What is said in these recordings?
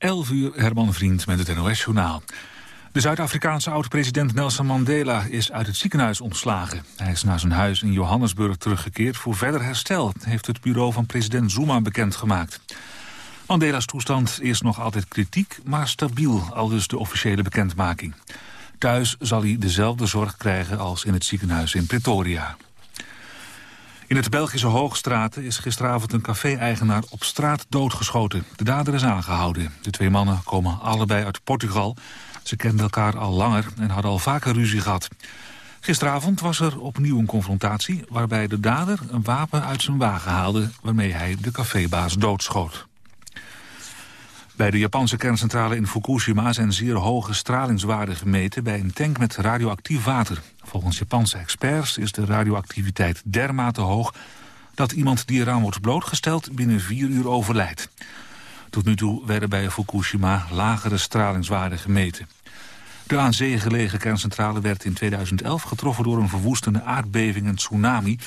11 uur, Herman Vriend met het NOS-journaal. De Zuid-Afrikaanse oud-president Nelson Mandela is uit het ziekenhuis ontslagen. Hij is naar zijn huis in Johannesburg teruggekeerd voor verder herstel... heeft het bureau van president Zuma bekendgemaakt. Mandela's toestand is nog altijd kritiek, maar stabiel, al dus de officiële bekendmaking. Thuis zal hij dezelfde zorg krijgen als in het ziekenhuis in Pretoria. In het Belgische Hoogstraten is gisteravond een café-eigenaar op straat doodgeschoten. De dader is aangehouden. De twee mannen komen allebei uit Portugal. Ze kenden elkaar al langer en hadden al vaker ruzie gehad. Gisteravond was er opnieuw een confrontatie... waarbij de dader een wapen uit zijn wagen haalde... waarmee hij de cafébaas doodschoot. Bij de Japanse kerncentrale in Fukushima zijn zeer hoge stralingswaarden gemeten bij een tank met radioactief water. Volgens Japanse experts is de radioactiviteit dermate hoog dat iemand die eraan wordt blootgesteld binnen vier uur overlijdt. Tot nu toe werden bij Fukushima lagere stralingswaarden gemeten. De aan zee gelegen kerncentrale werd in 2011 getroffen door een verwoestende aardbeving en tsunami.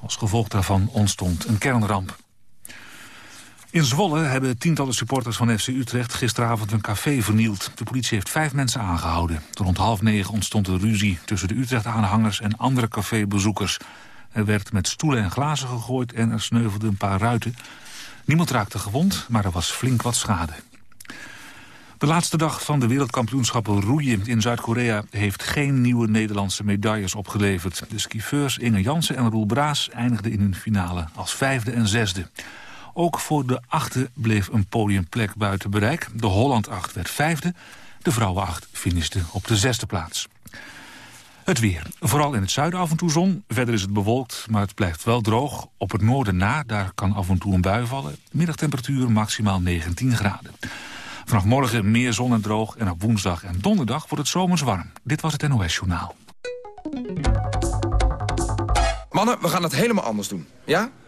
Als gevolg daarvan ontstond een kernramp. In Zwolle hebben tientallen supporters van FC Utrecht gisteravond een café vernield. De politie heeft vijf mensen aangehouden. Rond half negen ontstond er ruzie tussen de Utrecht-aanhangers en andere cafébezoekers. Er werd met stoelen en glazen gegooid en er sneuvelden een paar ruiten. Niemand raakte gewond, maar er was flink wat schade. De laatste dag van de wereldkampioenschappen roeien in Zuid-Korea... heeft geen nieuwe Nederlandse medailles opgeleverd. De skifeurs Inge Jansen en Roel Braas eindigden in hun finale als vijfde en zesde. Ook voor de achte bleef een podiumplek buiten bereik. De Holland 8 werd vijfde, de vrouwen 8 finishte op de zesde plaats. Het weer. Vooral in het zuiden af en toe zon. Verder is het bewolkt, maar het blijft wel droog. Op het noorden na, daar kan af en toe een bui vallen. Middagtemperatuur maximaal 19 graden. Vanaf morgen meer zon en droog en op woensdag en donderdag wordt het zomers warm. Dit was het NOS Journaal. Mannen, we gaan het helemaal anders doen. Ja?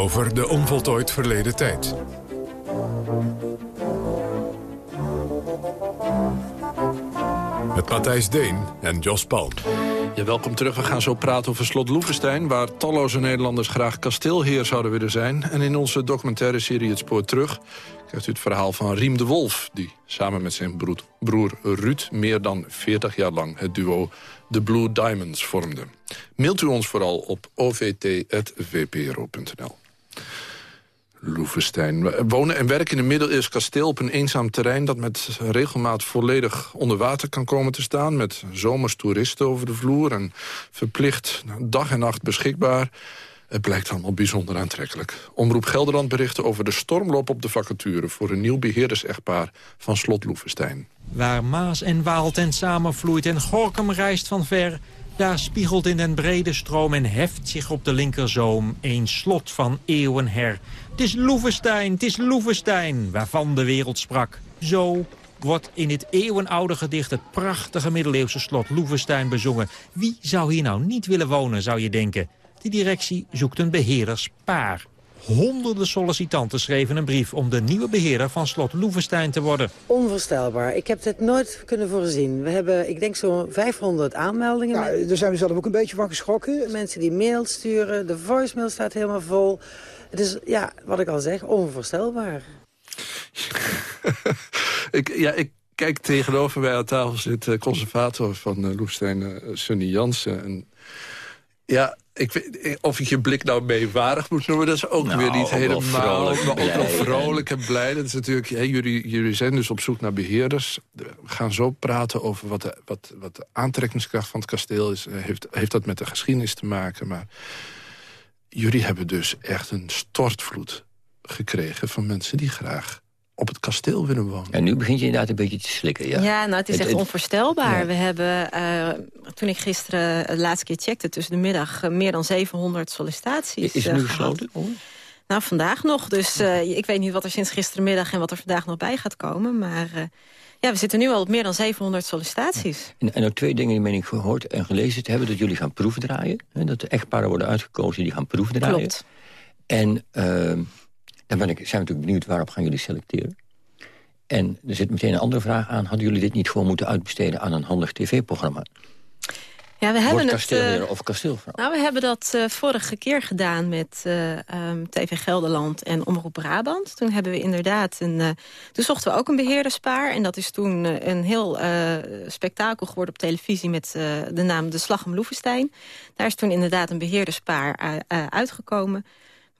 Over de onvoltooid verleden tijd. Met Matthijs Deen en Jos Palm. Ja, welkom terug. We gaan zo praten over slot Loevestein... waar talloze Nederlanders graag kasteelheer zouden willen zijn. En in onze documentaire serie Het Spoor Terug... krijgt u het verhaal van Riem de Wolf... die samen met zijn broer, broer Ruud meer dan 40 jaar lang... het duo The Blue Diamonds vormde. Mailt u ons vooral op ovt.vpro.nl. Loevestein. Wonen en werken in een middeleeuws kasteel op een eenzaam terrein... dat met regelmaat volledig onder water kan komen te staan... met zomers toeristen over de vloer en verplicht dag en nacht beschikbaar. Het blijkt allemaal bijzonder aantrekkelijk. Omroep Gelderland berichtte over de stormloop op de vacature... voor een nieuw beheerdersechtpaar van Slot Loevestein. Waar Maas en Waal ten samenvloeit en Gorkum reist van ver... Daar spiegelt in den brede stroom en heft zich op de linkerzoom... een slot van eeuwen her. Het is Loevestein, het is Loevestein, waarvan de wereld sprak. Zo wordt in dit eeuwenoude gedicht het prachtige middeleeuwse slot Loevestein bezongen. Wie zou hier nou niet willen wonen, zou je denken? De directie zoekt een beheerderspaar. Honderden sollicitanten schreven een brief om de nieuwe beheerder van slot Loevestein te worden. Onvoorstelbaar. Ik heb dit nooit kunnen voorzien. We hebben, ik denk, zo'n 500 aanmeldingen. Ja, daar zijn we zelf ook een beetje van geschrokken. Mensen die mail sturen, de voicemail staat helemaal vol. Het is, ja, wat ik al zeg, onvoorstelbaar. ik, ja, ik kijk tegenover mij aan tafel zit uh, conservator van uh, Loevestein, uh, Sunny Jansen. En, ja, ik weet, of ik je blik nou meewarig moet noemen, dat is ook nou, weer niet helemaal... Vrolijk, maar ook wel vrolijk en blij. Dat is natuurlijk, hè, jullie, jullie zijn dus op zoek naar beheerders. We gaan zo praten over wat de, wat, wat de aantrekkingskracht van het kasteel is. Heeft, heeft dat met de geschiedenis te maken, maar... Jullie hebben dus echt een stortvloed gekregen van mensen die graag op het kasteel willen wonen. En nu begint je inderdaad een beetje te slikken, ja. Ja, nou, het is echt onvoorstelbaar. We hebben, uh, toen ik gisteren de laatste keer checkte... tussen de middag uh, meer dan 700 sollicitaties Is het nu gesloten? Nou, vandaag nog. Dus ik weet niet wat er sinds gisterenmiddag... en wat er vandaag nog bij gaat komen. Maar ja, we zitten nu al op meer dan 700 sollicitaties. En, en ook twee dingen die ben ik gehoord en gelezen te hebben... dat jullie gaan proefdraaien. Hè, dat de echtparen worden uitgekozen die gaan proefdraaien. Klopt. En... Dan ben ik, zijn we natuurlijk benieuwd waarop gaan jullie selecteren. En er zit meteen een andere vraag aan. Hadden jullie dit niet gewoon moeten uitbesteden aan een handig tv-programma? Ja, we hebben het, of kasteelvrouw? Nou, we hebben dat uh, vorige keer gedaan met uh, um, TV Gelderland en Omroep Brabant. Toen hebben we inderdaad een... Toen zochten we ook een beheerderspaar. En dat is toen een heel spektakel geworden op televisie... met de naam De Slag om Loevestein. Daar is toen inderdaad een beheerderspaar uitgekomen.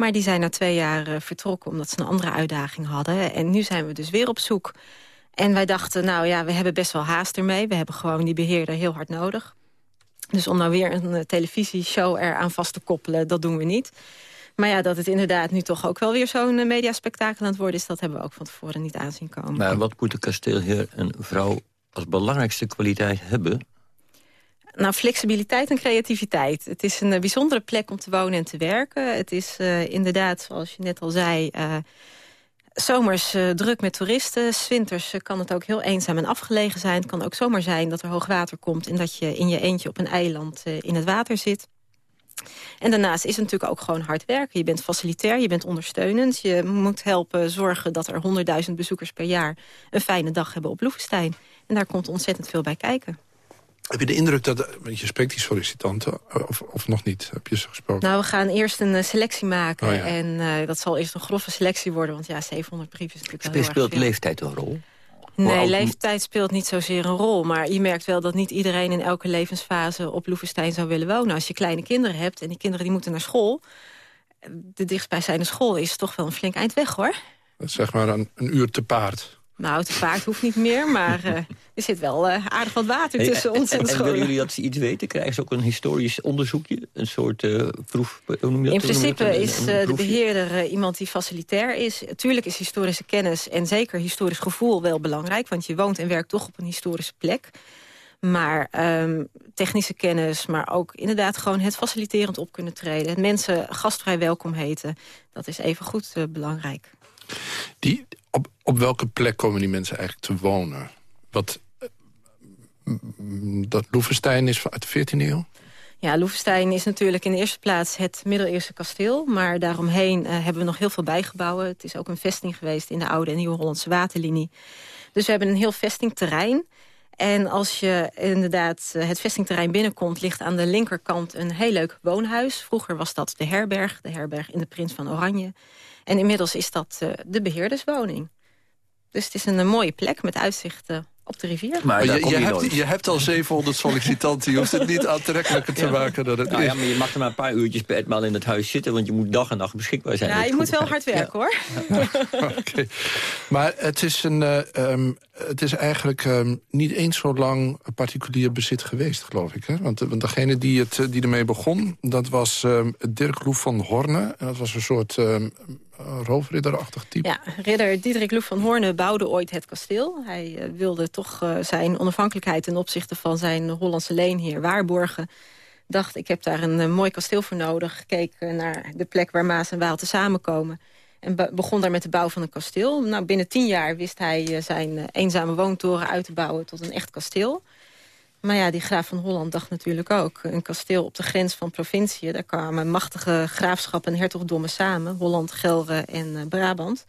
Maar die zijn na twee jaar uh, vertrokken omdat ze een andere uitdaging hadden. En nu zijn we dus weer op zoek. En wij dachten, nou ja, we hebben best wel haast ermee. We hebben gewoon die beheerder heel hard nodig. Dus om nou weer een uh, televisieshow eraan vast te koppelen, dat doen we niet. Maar ja, dat het inderdaad nu toch ook wel weer zo'n uh, mediaspectakel aan het worden is... dat hebben we ook van tevoren niet aanzien komen. Maar wat moet de kasteelheer en vrouw als belangrijkste kwaliteit hebben... Nou, flexibiliteit en creativiteit. Het is een uh, bijzondere plek om te wonen en te werken. Het is uh, inderdaad, zoals je net al zei... Uh, zomers druk met toeristen. Winters kan het ook heel eenzaam en afgelegen zijn. Het kan ook zomaar zijn dat er hoogwater komt... en dat je in je eentje op een eiland in het water zit. En daarnaast is het natuurlijk ook gewoon hard werken. Je bent facilitair, je bent ondersteunend. Je moet helpen zorgen dat er 100.000 bezoekers per jaar... een fijne dag hebben op Loevestein. En daar komt ontzettend veel bij kijken. Heb je de indruk dat... Je spreekt die sollicitanten, of, of nog niet? Heb je ze gesproken? Nou, we gaan eerst een uh, selectie maken. Oh, ja. En uh, dat zal eerst een grove selectie worden. Want ja, 700 brieven is natuurlijk speelt leeftijd een rol? Nee, leeftijd speelt niet zozeer een rol. Maar je merkt wel dat niet iedereen in elke levensfase op Loevestein zou willen wonen. Als je kleine kinderen hebt en die kinderen die moeten naar school... de dichtstbijzijnde school is toch wel een flink eind weg, hoor. Dat is zeg maar een, een uur te paard. Nou, te paard hoeft niet meer, maar uh, er zit wel uh, aardig wat water tussen hey, ons en, en, de en willen jullie dat ze iets weten? Krijgen ze ook een historisch onderzoekje? Een soort uh, proef? Hoe noem je dat? In principe een, is een de beheerder iemand die facilitair is. Tuurlijk is historische kennis en zeker historisch gevoel wel belangrijk... want je woont en werkt toch op een historische plek. Maar um, technische kennis, maar ook inderdaad gewoon het faciliterend op kunnen treden. Het mensen gastvrij welkom heten, dat is even goed belangrijk. Die, op, op welke plek komen die mensen eigenlijk te wonen? Wat, dat Loevestein is uit de 14e eeuw? Ja, Loevestein is natuurlijk in de eerste plaats het middeleeuwse kasteel. Maar daaromheen uh, hebben we nog heel veel bijgebouwen. Het is ook een vesting geweest in de oude en nieuwe Hollandse waterlinie. Dus we hebben een heel vestingterrein. En als je inderdaad het vestingterrein binnenkomt... ligt aan de linkerkant een heel leuk woonhuis. Vroeger was dat de herberg, de herberg in de Prins van Oranje. En inmiddels is dat uh, de beheerderswoning. Dus het is een, een mooie plek met uitzicht uh, op de rivier. Maar je, je, hebt, je, hebt, al 700 sollicitanten. Je hoeft het niet aantrekkelijker te maken dan het nou, is. Ja, maar je mag er maar een paar uurtjes per etmaal in het huis zitten... want je moet dag en nacht beschikbaar zijn. Ja, je moet wel hard werken, hoor. okay. Maar het is, een, uh, um, het is eigenlijk um, niet eens zo lang particulier bezit geweest, geloof ik. Hè? Want, want degene die, het, die ermee begon, dat was um, Dirk Loef van Horne. Dat was een soort roofridderachtig type. Ja, ridder Diederik Loef van Horne bouwde ooit het kasteel. Hij uh, wilde toch uh, zijn onafhankelijkheid ten opzichte van zijn Hollandse leenheer waarborgen. Dacht, ik heb daar een mooi kasteel voor nodig. Gekeken naar de plek waar Maas en Waal te samenkomen. En be begon daar met de bouw van een kasteel. Nou, binnen tien jaar wist hij zijn eenzame woontoren uit te bouwen tot een echt kasteel. Maar ja, die graaf van Holland dacht natuurlijk ook... een kasteel op de grens van provinciën. Daar kwamen machtige graafschappen en hertogdommen samen. Holland, Gelre en uh, Brabant.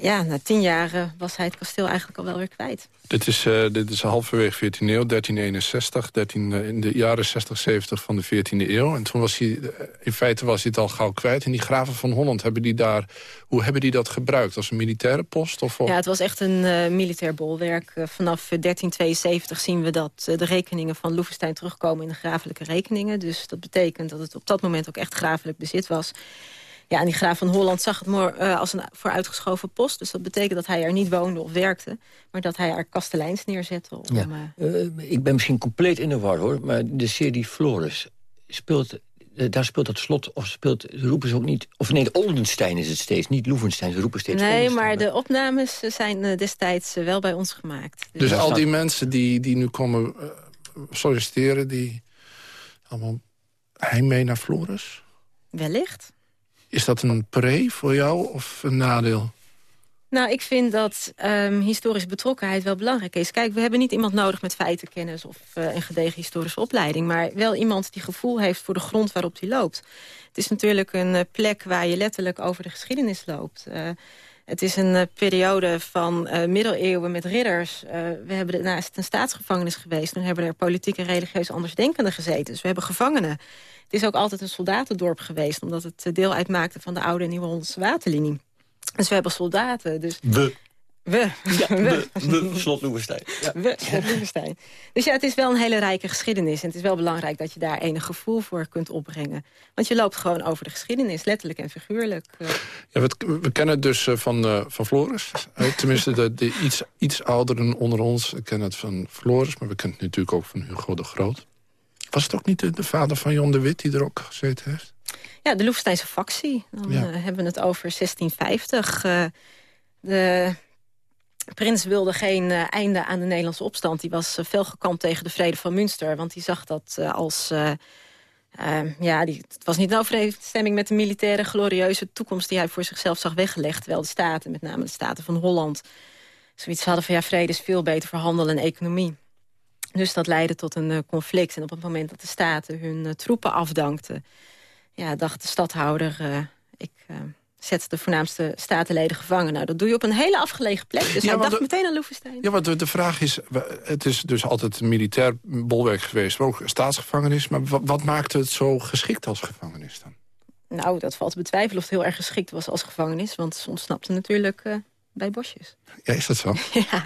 Ja, na tien jaar was hij het kasteel eigenlijk al wel weer kwijt. Dit is, uh, dit is halverwege 14e eeuw, 1361, 13, uh, in de jaren 60, 70 van de 14e eeuw. En toen was hij, uh, in feite was hij het al gauw kwijt. En die graven van Holland, hebben die daar, hoe hebben die dat gebruikt? Als een militaire post? Of, Ja, het was echt een militair bolwerk. vanaf 1372 zien we dat de rekeningen van Loevestein terugkomen in de grafelijke rekeningen. Dus dat betekent dat het op dat moment ook echt grafelijk bezit was. Ja, en die graaf van Holland zag het more, uh, als een vooruitgeschoven post. Dus dat betekent dat hij er niet woonde of werkte. Maar dat hij er kasteleins neerzette. Om, ja. uh, ik ben misschien compleet in de war, hoor. Maar de serie Floris, speelt, daar speelt dat slot... of speelt, roepen ze ook niet... of nee, Oldenstein is het steeds, niet Loevenstein. Ze roepen steeds Nee, maar de opnames zijn destijds wel bij ons gemaakt. Dus, dus al die mensen die, die nu komen solliciteren... die allemaal heimwee naar Floris? Wellicht. Is dat een pre voor jou of een nadeel? Nou, ik vind dat um, historische betrokkenheid wel belangrijk is. Kijk, we hebben niet iemand nodig met feitenkennis of uh, een gedegen historische opleiding... maar wel iemand die gevoel heeft voor de grond waarop hij loopt. Het is natuurlijk een uh, plek waar je letterlijk over de geschiedenis loopt. Uh, het is een periode van middeleeuwen met ridders. we hebben daarnaast een staatsgevangenis geweest. Toen hebben er politiek en religieus andersdenkenden gezeten. Dus we hebben gevangenen. Het is ook altijd een soldatendorp geweest... omdat het deel uitmaakte van de oude en nieuwe Hollandse waterlinie. Dus we hebben soldaten. Dus... We. We. Ja, we, we slot Loevestein. Ja. We, slot Loevestein. Dus ja, het is wel een hele rijke geschiedenis. En het is wel belangrijk dat je daar enig gevoel voor kunt opbrengen. Want je loopt gewoon over de geschiedenis, letterlijk en figuurlijk. Ja, we, we kennen het dus uh, van, uh, van Floris. Tenminste, de, de iets, iets ouderen onder ons kennen het van Floris. Maar we kennen het natuurlijk ook van Hugo de Groot. Was het ook niet de, de, vader van Jon de Wit die er ook gezeten heeft? Ja, de Loevesteinse factie. Dan ja. uh, hebben we het over 1650. Uh, de prins wilde geen uh, einde aan de Nederlandse opstand. Die was fel gekant tegen de vrede van Münster. Want die zag dat als... ja, die, het was niet in overeenstemming met de militaire glorieuze toekomst... die hij voor zichzelf zag weggelegd. Terwijl de staten, met name de staten van Holland... zoiets hadden van ja, vrede is veel beter voor handel en economie. Dus dat leidde tot een uh, conflict. En op het moment dat de staten hun uh, troepen afdankten... Ja, dacht de stadhouder, uh, ik zet de voornaamste statenleden gevangen. Nou, dat doe je op een hele afgelegen plek. Dus ja, hij dacht de, meteen aan Loevestein. Ja, want de, de, vraag is... Het is dus altijd een militair bolwerk geweest... maar ook staatsgevangenis. Maar wat, wat maakte het zo geschikt als gevangenis dan? Nou, dat valt te betwijfelen of het heel erg geschikt was als gevangenis. Want ze ontsnapte natuurlijk bij bosjes. Ja, is dat zo? ja.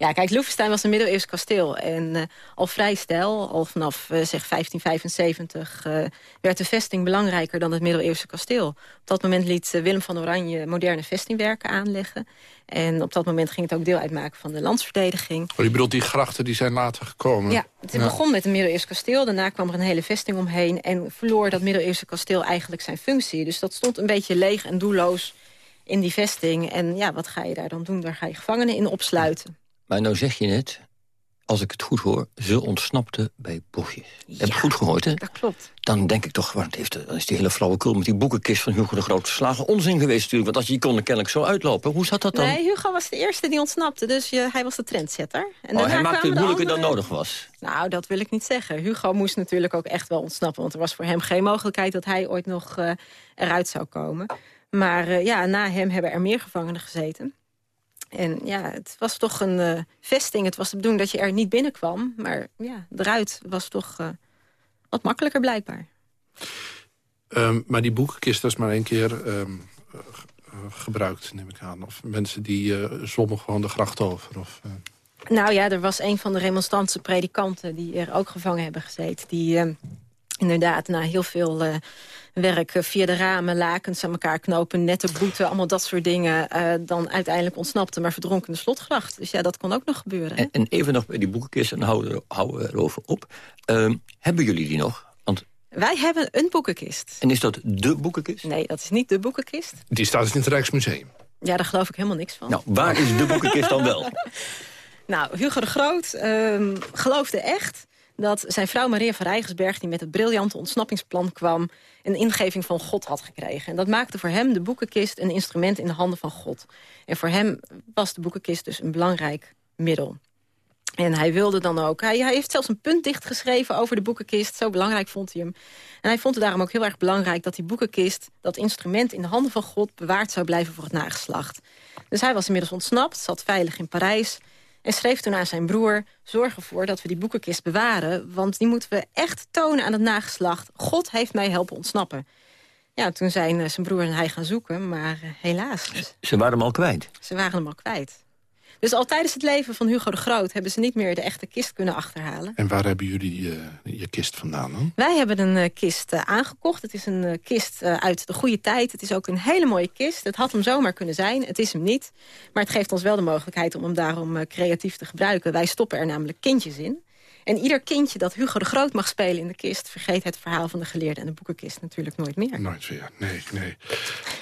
Ja, kijk, Loevestein was een middeleeuws kasteel. En uh, al vrij stijl, al vanaf uh, zeg 1575... Uh, werd de vesting belangrijker dan het middeleeuwse kasteel. Op dat moment liet Willem van Oranje moderne vestingwerken aanleggen. En op dat moment ging het ook deel uitmaken van de landsverdediging. Oh, je bedoelt die grachten die zijn later gekomen? Ja, het ja. begon met een middeleeuws kasteel. Daarna kwam er een hele vesting omheen. En verloor dat middeleeuwse kasteel eigenlijk zijn functie. Dus dat stond een beetje leeg en doelloos in die vesting. En ja, wat ga je daar dan doen? Daar ga je gevangenen in opsluiten. Maar nou zeg je net, als ik het goed hoor, ze ontsnapte bij bosjes. Ja, Heb ik goed gehoord, hè? dat klopt. Dan denk ik toch, want heeft, dan is die hele flauwekul met die boekenkist van Hugo de Groot slagen onzin geweest natuurlijk. Want als je kon er kennelijk zo uitlopen. Hoe zat dat dan? Nee, Hugo was de eerste die ontsnapte, dus je, hij was de trendsetter. En oh, hij maakte het moeilijker andere... dan nodig was? Nou, dat wil ik niet zeggen. Hugo moest natuurlijk ook echt wel ontsnappen. Want er was voor hem geen mogelijkheid dat hij ooit nog uh, eruit zou komen. Maar uh, ja, na hem hebben er meer gevangenen gezeten. En ja, het was toch een uh, vesting. Het was de bedoeling dat je er niet binnenkwam. Maar ja, eruit was toch uh, wat makkelijker blijkbaar. Um, maar die boekenkist is maar één keer um, gebruikt, neem ik aan. Of mensen die uh, zwommen gewoon de gracht over. Of, Nou ja, er was een van de remonstrantse predikanten... die er ook gevangen hebben gezeten. Die uh, inderdaad na heel veel uh, werk via de ramen, lakens aan elkaar knopen... nette boeten, allemaal dat soort dingen... Uh, dan uiteindelijk ontsnapte, maar verdronken in de slotgracht. Dus ja, dat kon ook nog gebeuren. En, en, even nog bij die boekenkist, en houden, houden we erover op. Ehm, hebben jullie die nog? Want wij hebben een boekenkist. En is dat de boekenkist? Nee, dat is niet de boekenkist. Die staat dus in het Rijksmuseum. Ja, daar geloof ik helemaal niks van. Nou, waar is de boekenkist dan wel? nou, Hugo de Groot um, geloofde echt dat zijn vrouw Maria van Rijgersberg... die met het briljante ontsnappingsplan kwam... een ingeving van God had gekregen. En dat maakte voor hem de boekenkist een instrument in de handen van God. En voor hem was de boekenkist dus een belangrijk middel. En hij wilde dan ook... Hij, hij, heeft zelfs een punt dichtgeschreven over de boekenkist. Zo belangrijk vond hij hem. En hij vond het daarom ook heel erg belangrijk... dat die boekenkist, dat instrument in de handen van God... bewaard zou blijven voor het nageslacht. Dus hij was inmiddels ontsnapt, zat veilig in Parijs... en schreef toen aan zijn broer... zorg ervoor dat we die boekenkist bewaren... want die moeten we echt tonen aan het nageslacht. God heeft mij helpen ontsnappen. Ja, toen zijn eh, zijn broer en hij gaan zoeken, maar uh, helaas. Ze waren hem al kwijt? Ze waren hem al kwijt. Dus al tijdens het leven van Hugo de Groot... hebben ze niet meer de echte kist kunnen achterhalen. En waar hebben jullie uh, je kist vandaan dan? Wij hebben een uh, kist uh, aangekocht. Het is een kist uit de goede tijd. Het is ook een hele mooie kist. Het had hem zomaar kunnen zijn. Het is hem niet. Maar het geeft ons wel de mogelijkheid om hem daarom creatief te gebruiken. Wij stoppen er namelijk kindjes in. En ieder kindje dat Hugo de Groot mag spelen in de kist... vergeet het verhaal van de geleerde en de boekenkist natuurlijk nooit meer. Nooit meer, nee, nee.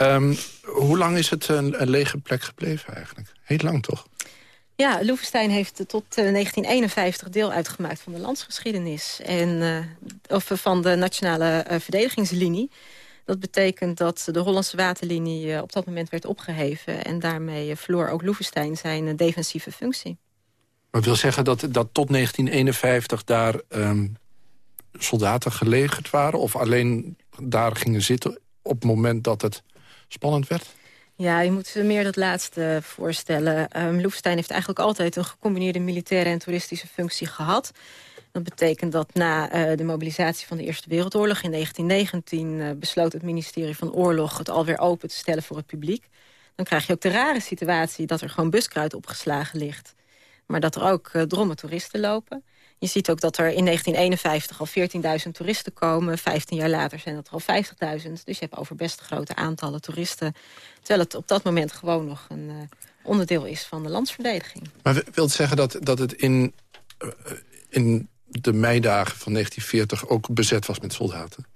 Um, hoe lang is het een, een lege plek gebleven eigenlijk? Heel lang toch? Ja, Loevestein heeft tot uh, 1951 deel uitgemaakt van de landsgeschiedenis. En, uh, of van de nationale uh, verdedigingslinie. Dat betekent dat de Hollandse waterlinie op dat moment werd opgeheven. En daarmee verloor ook Loevestein zijn defensieve functie. Maar wil zeggen dat, dat tot 1951 daar um, soldaten gelegerd waren? Of alleen daar gingen zitten op het moment dat het spannend werd? Ja, je moet meer dat laatste voorstellen. Um, Loefstein heeft eigenlijk altijd een gecombineerde militaire en toeristische functie gehad. Dat betekent dat na uh, de mobilisatie van de Eerste Wereldoorlog in 1919... Uh, besloot het ministerie van Oorlog het alweer open te stellen voor het publiek. Dan krijg je ook de rare situatie dat er gewoon buskruid opgeslagen ligt. Maar dat er ook uh, drommen toeristen lopen. Je ziet ook dat er in 1951 al 14.000 toeristen komen. 15 jaar later zijn dat er al 50.000. Dus je hebt over best grote aantallen toeristen. Terwijl het op dat moment gewoon nog een uh, onderdeel is van de landsverdediging. Maar wil het zeggen dat, dat het in, uh, in de meidagen van 1940 ook bezet was met soldaten?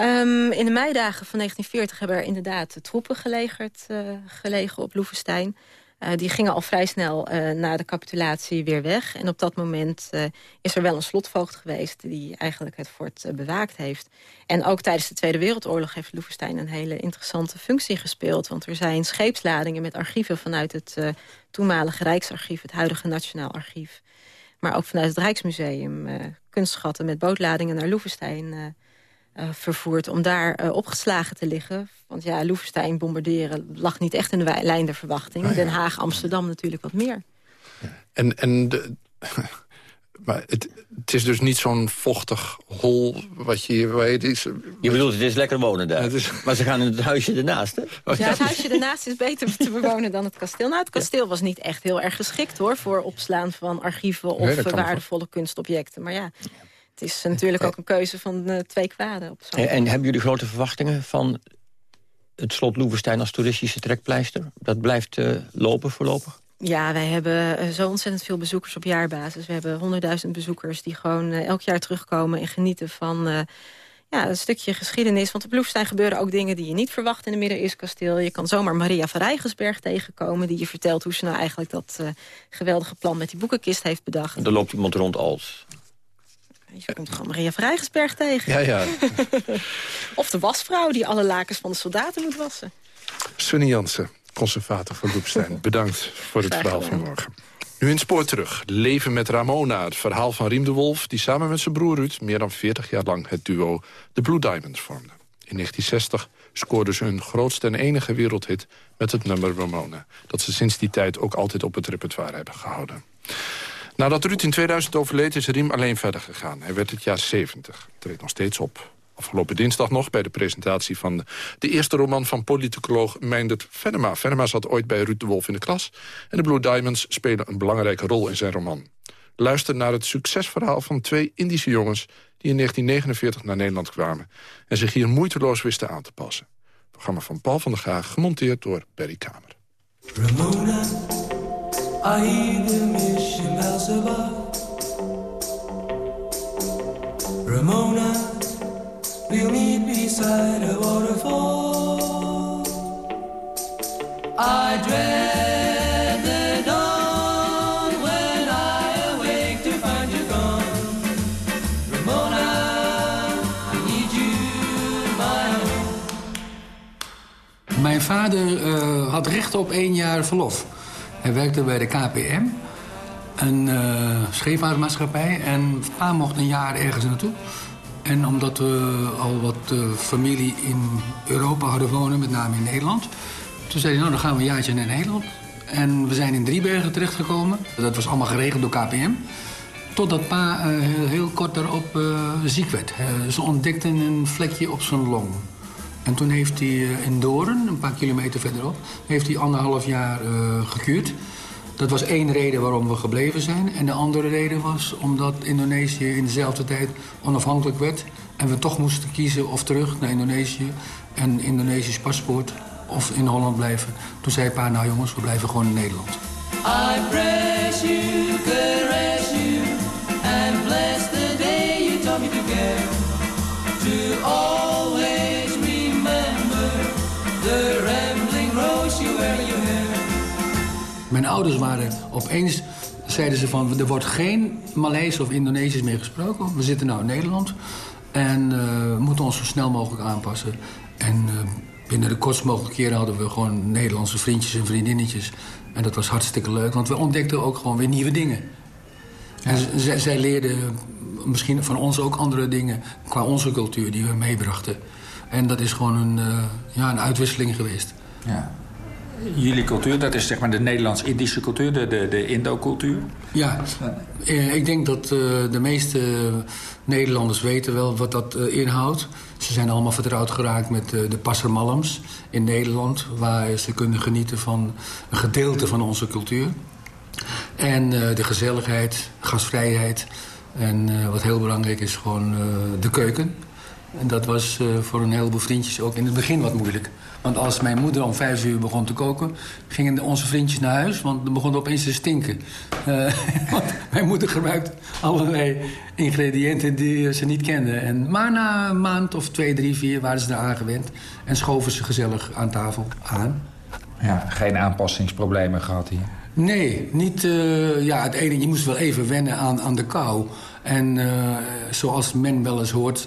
Um, in de meidagen van 1940 hebben er inderdaad troepen gelegerd, uh, gelegen op Loevestein. Uh, die gingen al vrij snel uh, na de capitulatie weer weg. En op dat moment uh, is er wel een slotvoogd geweest... die eigenlijk het fort bewaakt heeft. En ook tijdens de Tweede Wereldoorlog heeft Loevestein... een hele interessante functie gespeeld. Want er zijn scheepsladingen met archieven vanuit het toenmalige Rijksarchief... het huidige Nationaal Archief. Maar ook vanuit het Rijksmuseum kunstschatten met bootladingen naar Loevestein... Uh, vervoerd om daar uh, opgeslagen te liggen. Want ja, Loevestein bombarderen lag niet echt in de lijn der verwachting. Ah, Den Haag, Amsterdam natuurlijk wat meer. En, en de, maar het, het, is dus niet zo'n vochtig hol wat je hier weet. Is, je bedoelt, het is lekker wonen daar. Is... Maar ze gaan in het huisje ernaast, hè? Ja, het huisje ernaast is beter te bewonen dan het kasteel. Nou, het kasteel was niet echt heel erg geschikt, hoor... voor opslaan van archieven of nee, waardevolle kunstobjecten. Maar ja... Het is natuurlijk ook een keuze van uh, twee kwaden. Op en, en hebben jullie grote verwachtingen van het slot Loevestein als toeristische trekpleister? Dat blijft uh, lopen voorlopig? Ja, wij hebben zo ontzettend veel bezoekers op jaarbasis. We hebben honderdduizend bezoekers die gewoon elk jaar terugkomen... en genieten van ja, een stukje geschiedenis. Want op Loevestein gebeuren ook dingen die je niet verwacht in het Midden-East-kasteel. Je kan zomaar Maria van Rijgensberg tegenkomen... die je vertelt hoe ze nou eigenlijk dat geweldige plan met die boekenkist heeft bedacht. En er loopt iemand rond als... Je komt gewoon Maria Vrijgesberg tegen. Ja, ja. of de wasvrouw die alle lakens van de soldaten moet wassen. Sunny Jansen, conservator van Loepstein. Bedankt voor het verhaal van morgen. Nu in spoor terug. Leven met Ramona. Het verhaal van Riem de Wolf... die samen met zijn broer Ruud meer dan 40 jaar lang het duo The Blue Diamonds vormde. In 1960 scoorden ze hun grootste en enige wereldhit met het nummer Ramona. Dat ze sinds die tijd ook altijd op het repertoire hebben gehouden. Nadat Ruud in 2000 overleed is Riem alleen verder gegaan. Hij werd het jaar 70. Treedt nog steeds op Afgelopen dinsdag nog bij de presentatie van de eerste roman van politicoloog Meindert Venema. Venema zat ooit bij Ruud de Wolf in de klas. En de Blue Diamonds spelen een belangrijke rol in zijn roman. Luister naar het succesverhaal van twee Indische jongens... die in 1949 naar Nederland kwamen... en zich hier moeiteloos wisten aan te passen. Programma van Paul van der Gaag, gemonteerd door Perry Kamer. Ramona, Mijn vader uh, had recht op één jaar verlof. Hij werkte bij de KPM, een uh, scheepvaartmaatschappij. En pa mocht een jaar ergens naartoe. En omdat we al wat uh, familie in Europa hadden wonen, met name in Nederland... toen zei hij, nou, dan gaan we een jaartje naar Nederland. En we zijn in Driebergen terechtgekomen. Dat was allemaal geregeld door KPM. Totdat pa heel, heel, kort daarop ziek werd. ze ontdekten een vlekje op zijn long. En toen heeft hij in Doorn, een paar kilometer verderop... heeft hij anderhalf jaar gekuurd. Dat was één reden waarom we gebleven zijn. En de andere reden was omdat Indonesië in dezelfde tijd onafhankelijk werd. En we toch moesten kiezen of terug naar Indonesië. En Indonesisch paspoort of in Holland blijven. Toen zei pa, nou jongens, we blijven gewoon in Nederland. I press you, ouders waren opeens, zeiden ze van... er wordt geen Maleis of Indonesisch meer gesproken. We zitten nou in Nederland. En we moeten ons zo snel mogelijk aanpassen. En uh, binnen de kortst mogelijke keren hadden we gewoon Nederlandse vriendjes en vriendinnetjes. En dat was hartstikke leuk, want we ontdekten ook gewoon weer nieuwe dingen. En zij, leerden misschien van ons ook andere dingen qua onze cultuur die we meebrachten. En dat is gewoon een, uh, ja, een uitwisseling geweest. Ja. Jullie cultuur, dat is zeg maar de Nederlands-Indische cultuur, de, de, de Indo-cultuur? Ja, eh, ik denk dat uh, de meeste Nederlanders weten wel wat dat uh, inhoudt. Ze zijn allemaal vertrouwd geraakt met de Passermalms in Nederland... waar ze kunnen genieten van een gedeelte van onze cultuur. En de gezelligheid, gasvrijheid en wat heel belangrijk is, gewoon de keuken... En dat was voor een heleboel vriendjes ook in het begin wat moeilijk. Want als mijn moeder om vijf uur begon te koken... gingen onze vriendjes naar huis, want dan begon opeens te stinken. Uh, want mijn moeder gebruikt allerlei ingrediënten die ze niet kenden. En, maar na een maand of twee, drie, vier waren ze eraan gewend... en schoven ze gezellig aan tafel aan. Ja, geen aanpassingsproblemen gehad hier? Nee, niet... Uh, ja, het ene, je moest wel even wennen aan, aan de kou. En uh, zoals men wel eens hoort...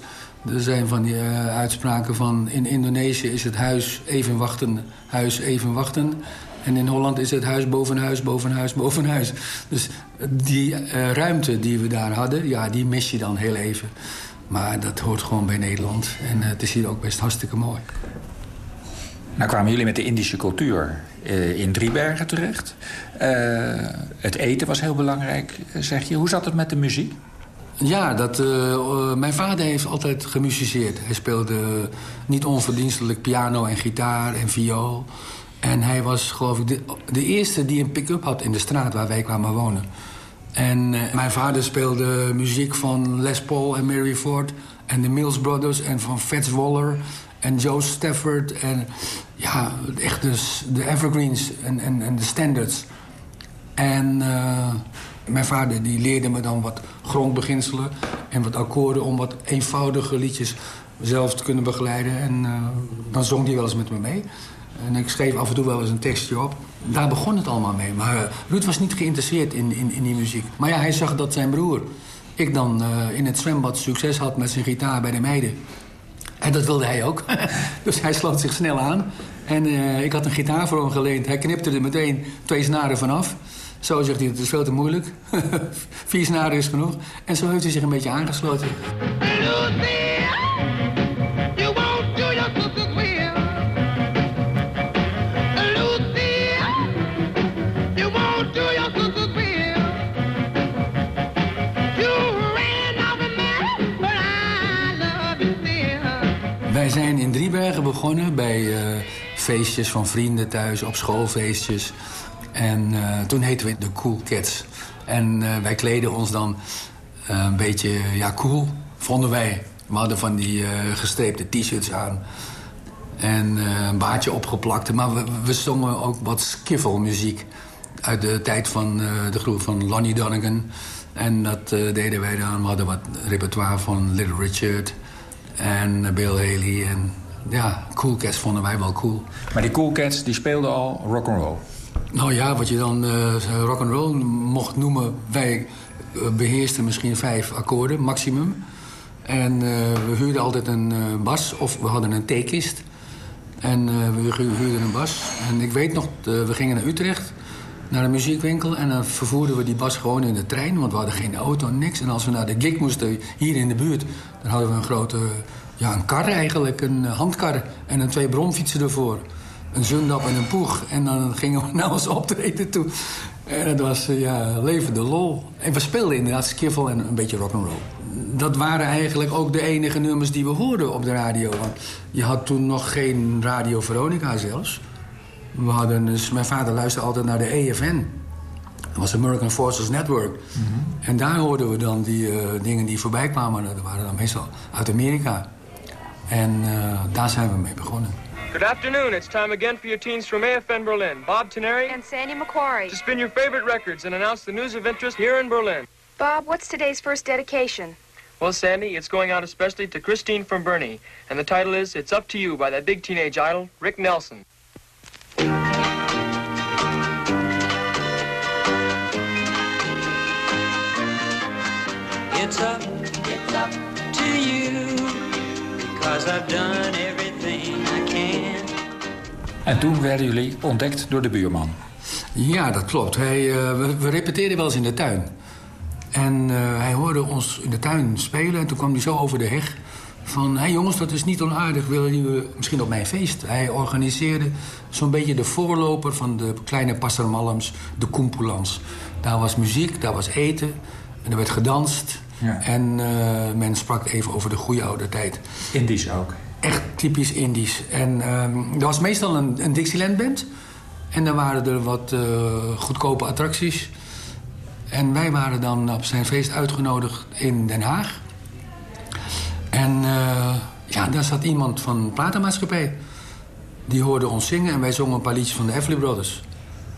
Er zijn van die uh, uitspraken van... in Indonesië is het huis even wachten, huis even wachten. En in Holland is het huis boven huis, boven huis, boven huis. Dus die uh, ruimte die we daar hadden, ja, die mis je dan heel even. Maar dat hoort gewoon bij Nederland. En uh, het is hier ook best hartstikke mooi. Nou kwamen jullie met de Indische cultuur in Driebergen terecht. het eten was heel belangrijk, zeg je. Hoe zat het met de muziek? Ja, dat, uh, mijn vader heeft altijd gemusiceerd. Hij speelde niet onverdienstelijk piano en gitaar en viool. En hij was geloof ik de, eerste die een pick-up had in de straat waar wij kwamen wonen. En uh, mijn vader speelde muziek van Les Paul en Mary Ford... en de Mills Brothers en van Fats Waller en Joe Stafford. En ja, echt dus de evergreens en, en, en de standards. En... Uh, mijn vader die leerde me dan wat grondbeginselen en wat akkoorden... om wat eenvoudige liedjes zelf te kunnen begeleiden. En uh, dan zong hij wel eens met me mee. En ik schreef af en toe wel eens een tekstje op. Daar begon het allemaal mee. Maar uh, Ruud was niet geïnteresseerd in, in, in, die muziek. Maar ja, hij zag dat zijn broer... ik dan uh, in het zwembad succes had met zijn gitaar bij de meiden. En dat wilde hij ook. dus hij sloot zich snel aan. En ik had een gitaar voor hem geleend. Hij knipte er meteen twee snaren vanaf... Zo zegt hij, het is veel te moeilijk. Vier snaren is genoeg. En zo heeft hij zich een beetje aangesloten. Wij zijn in Driebergen begonnen bij eh, feestjes van vrienden thuis, op schoolfeestjes. En eh, toen heten we de Cool Cats. En eh, wij kleden ons dan eh, een beetje ja, cool, vonden wij. We hadden van die gestreepte t-shirts aan. En een baardje opgeplakt. Maar we, we zongen ook wat skiffelmuziek. Uit de tijd van de groep van Lonnie Donegan. En dat deden wij dan. We hadden wat repertoire van Little Richard. En Bill Haley. En ja, Cool Cats vonden wij wel cool. Maar die Cool Cats die speelden al rock'n'roll. Nou ja, wat je dan eh rock and roll mocht noemen. Wij eh, beheersten misschien vijf akkoorden, maximum. En eh, we huurden altijd een bas of we hadden een theekist. En we hu- huurden een bas. En ik weet nog, we gingen naar Utrecht, naar een muziekwinkel. En dan vervoerden we die bas gewoon in de trein, want we hadden geen auto, niks. En als we naar de gig moesten, hier in de buurt, dan hadden we een grote, ja, een kar eigenlijk, een handkar. En een twee bromfietsen ervoor. Een zundap en een poeg. En dan gingen we naar ons optreden toe. En het was, eh, ja, levende lol. En we speelden inderdaad skiffle en een beetje rock'n'roll. Dat waren eigenlijk ook de enige nummers die we hoorden op de radio. Want je had toen nog geen Radio Veronica zelfs. We hadden dus, mijn vader luisterde altijd naar de EFN. Dat was American Forces Network. En daar hoorden we dan die eh, dingen die voorbij kwamen. Dat waren dan meestal uit Amerika. En eh, daar zijn we mee begonnen. Good afternoon. It's time again for your teens from AFN Berlin. Bob Teneri And Sandy McQuarrie. to spin your favorite records and announce the news of interest here in Berlin. Bob, what's today's first dedication? Well, Sandy, it's going out especially to Christine from Bernie. And the title is It's Up to You by that big teenage idol, Rick Nelson. It's up, it's up to you. Cause I've done everything I can. En toen werden jullie ontdekt door de buurman. Ja, dat klopt. Hij, eh, we, we repeteerden wel eens in de tuin. En eh, hij hoorde ons in de tuin spelen. En toen kwam hij zo over de heg. Van, hé hey jongens, dat is niet onaardig. Willen jullie misschien op mijn feest? Hij organiseerde zo'n beetje de voorloper van de kleine passermalms. De Koempulans. Daar was muziek, daar was eten. En er werd gedanst. En eh, men sprak even over de goede oude tijd. Indisch ook. Echt typisch Indisch. En ehm er was meestal een, een Dixieland band. En dan waren er wat eh, goedkope attracties. En wij waren dan op zijn feest uitgenodigd in Den Haag. En eh, ja, daar zat iemand van platenmaatschappij. Die hoorde ons zingen en wij zongen een paar liedjes van de Everly Brothers.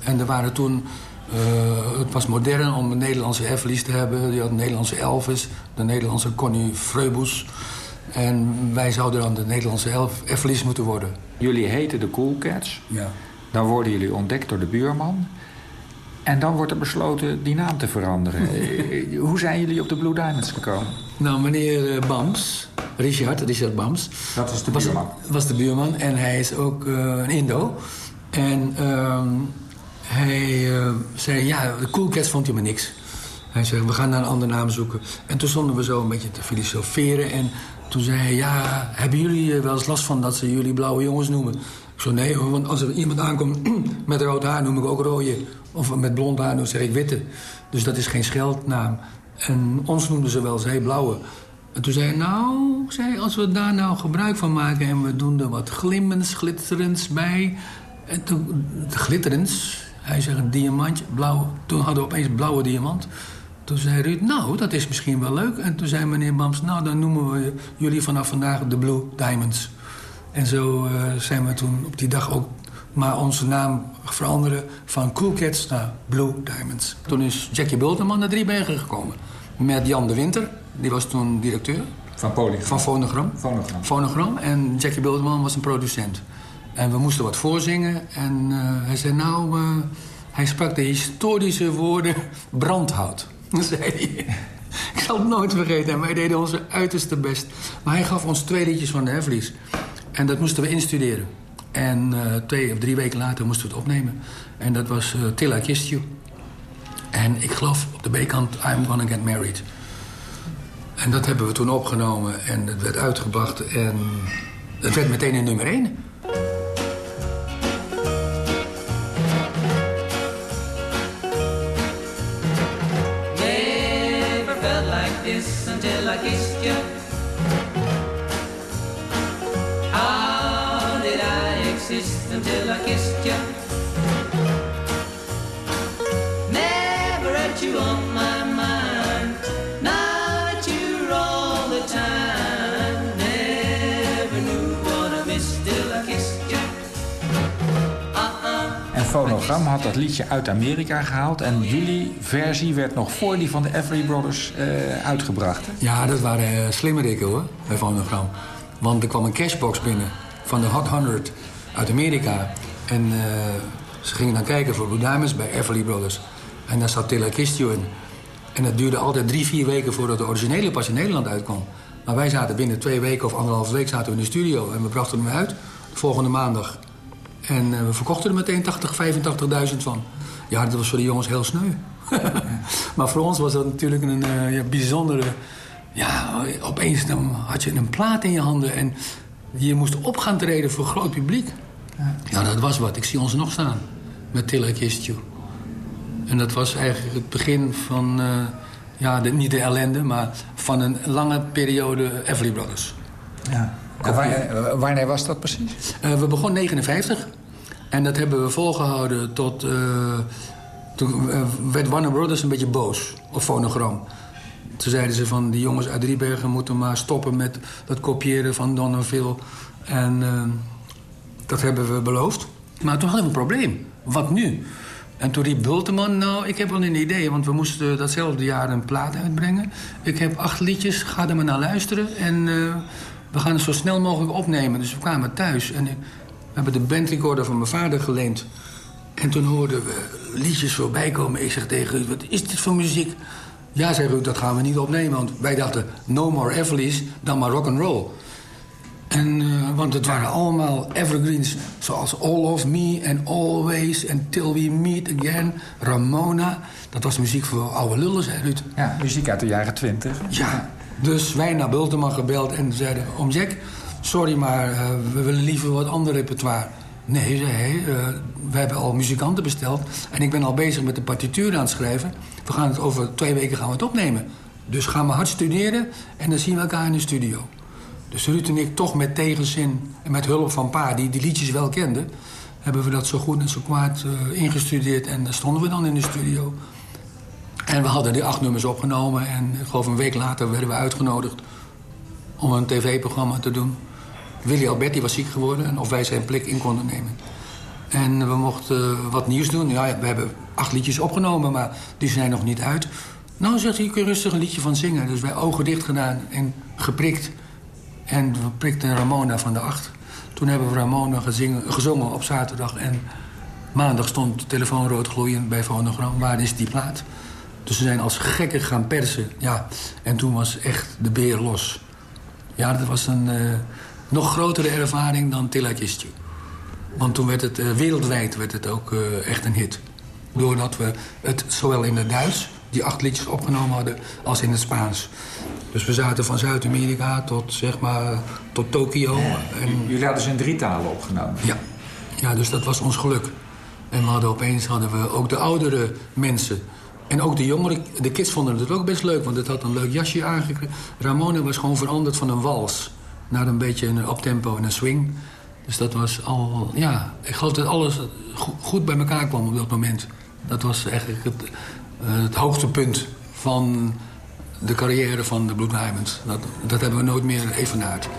En er waren toen... eh, het was modern om een Nederlandse Everly's te hebben. Je had een Nederlandse Elvis, de Nederlandse Connie Freubus. En wij zouden dan de Nederlandse Elf- Everly's moeten worden. Jullie heten de Cool Cats. Ja. Dan worden jullie ontdekt door de buurman. En dan wordt er besloten die naam te veranderen. Eh, Hoe zijn jullie op de Blue Diamonds gekomen? Nou, meneer eh, Bams, Richard, Richard Bams... Dat is de was, buurman. was de buurman en hij is ook eh, een Indo. En ehm, hij zei, ja, de Cool Cats vond hij maar niks. Hij zei, we gaan naar een andere naam zoeken. En toen stonden we zo een beetje te filosoferen. En toen zei hij, ja, hebben jullie eh, wel eens last van dat ze jullie blauwe jongens noemen? Ik zo, nee want als er iemand aankomt met rood haar noem ik ook rode. Of met blond haar dan zeg ik witte. Dus dat is geen scheldnaam. En ons noemden ze wel eens, blauwe. En toen zei hij, nou, zei als we daar nou gebruik van maken... en we doen er wat glimmens, glitterends bij... En toen, glitterends, hij zegt een diamantje, blauw. Toen hadden we opeens blauwe diamant. Toen zei Ruud, nou, dat is misschien wel leuk. En toen zei meneer Bams, nou, dan noemen we jullie vanaf vandaag de Blue Diamonds. En zo eh, zijn we toen op die dag ook maar onze naam veranderen van Cool Cats naar Blue Diamonds. Toen is Jackie Bulterman naar Driebergen gekomen. Met Jan de Winter, die was toen directeur. Van Polygram. Van Phonogram. Phonogram. Phonogram. En Jackie Bulterman was een producent. En we moesten wat voorzingen. En eh, hij zei, nou, eh, hij sprak de historische woorden brandhout. zei hij. Ik zal het nooit vergeten. En wij deden onze uiterste best. Maar hij gaf ons twee liedjes van de. En dat moesten we instuderen. En eh, twee of drie weken later moesten we het opnemen. En dat was eh, Till I Kissed You. En ik geloof op de B-kant I'm Gonna Get Married. En dat hebben we toen opgenomen en het werd uitgebracht. En het werd meteen een nummer één. Fonogram had dat liedje uit Amerika gehaald... en jullie versie werd nog voor die van de Everly Brothers eh, uitgebracht. Ja, dat waren uh, slimmerikken hoor, bij Fonogram. Want er kwam een cashbox binnen van de Hot 100 uit Amerika. En uh, ze gingen dan kijken voor Blue Diamonds bij Everly Brothers. En daar zat Tilla Kistio in. En dat duurde altijd drie, vier weken voordat de originele pas in Nederland uitkwam. Maar wij zaten binnen twee weken of anderhalve week zaten we in de studio... en we brachten hem uit de volgende maandag. En uh, we verkochten er meteen 80, 85.000 van. Ja, dat was voor de jongens heel sneu. maar voor ons was dat natuurlijk een uh, ja, bijzondere... Ja, opeens dan had je een plaat in je handen... en je moest op gaan treden voor groot publiek. Ja. ja, dat was wat. Ik zie ons nog staan. Met Tilla Kistje. En dat was eigenlijk het begin van... Uh, ja, de, niet de ellende, maar van een lange periode Everly Brothers. Ja. En wanneer, wanneer was dat precies? Uh, we begonnen 59. En dat hebben we volgehouden tot... Uh, toen werd Warner Brothers een beetje boos op fonogram. Toen zeiden ze van, die jongens uit Driebergen moeten maar stoppen met dat kopiëren van Donnerville. En uh, dat hebben we beloofd. Maar toen hadden we een probleem. Wat nu? En toen riep Bulteman, nou, ik heb wel een idee... want we moesten datzelfde jaar een plaat uitbrengen. Ik heb acht liedjes, ga er maar naar luisteren... en uh, we gaan het zo snel mogelijk opnemen. Dus we kwamen thuis en we hebben de bandrecorder van mijn vader geleend. En toen hoorden we liedjes voorbij komen. Ik zeg tegen u, wat is dit voor muziek? Ja, zei Ruud, dat gaan we niet opnemen. Want wij dachten, no more Everly's, dan maar rock and roll. En, uh, want het waren allemaal evergreens, zoals All of Me en Always en Till We Meet Again, Ramona. Dat was muziek voor oude lullen, zei Ruud. Ja, muziek uit de jaren twintig. Ja, dus wij naar Bulteman gebeld en zeiden... Om Jack, sorry, maar uh, we willen liever wat ander repertoire. Nee, zei hij, uh, we hebben al muzikanten besteld... en ik ben al bezig met de partituur aan het schrijven. We gaan het over twee weken gaan we het opnemen. Dus gaan we hard studeren en dan zien we elkaar in de studio. Dus Ruud en ik toch met tegenzin en met hulp van pa... die die liedjes wel kende... hebben we dat zo goed en zo kwaad uh, ingestudeerd... en daar stonden we dan in de studio. En we hadden die acht nummers opgenomen... en ik geloof een week later werden we uitgenodigd... om een tv-programma te doen. Willy Alberti was ziek geworden... en of wij zijn plek in konden nemen. En we mochten uh, wat nieuws doen. Ja, we hebben acht liedjes opgenomen, maar die zijn nog niet uit. Nou, zegt hij, je rustig een liedje van zingen. Dus wij ogen dicht gedaan en geprikt... En we prikten Ramona van de acht. Toen hebben we Ramona gezingen, gezongen op zaterdag. En maandag stond de telefoon rood gloeiend bij Fonogram. Waar is die plaat? Dus ze zijn als gekken gaan persen. Ja, en toen was echt de beer los. Ja, dat was een uh, nog grotere ervaring dan Tilla Kistje. Want toen werd het uh, wereldwijd werd het ook uh, echt een hit. Doordat we het zowel in het Duits, die acht liedjes opgenomen hadden, als in het Spaans. Dus we zaten van Zuid-Amerika tot, zeg maar, tot Tokio. En... Jullie hadden ze in drie talen opgenomen? Ja. ja, dus dat was ons geluk. En we hadden opeens hadden we ook de oudere mensen. En ook de jongeren, de kids vonden het ook best leuk, want het had een leuk jasje aangekregen. Ramona was gewoon veranderd van een wals naar een beetje een optempo en een swing. Dus dat was al, ja, ik geloof dat alles goed bij elkaar kwam op dat moment. Dat was eigenlijk het, het hoogtepunt van de carrière van de Blue. Dat, dat hebben we nooit meer evenaard. I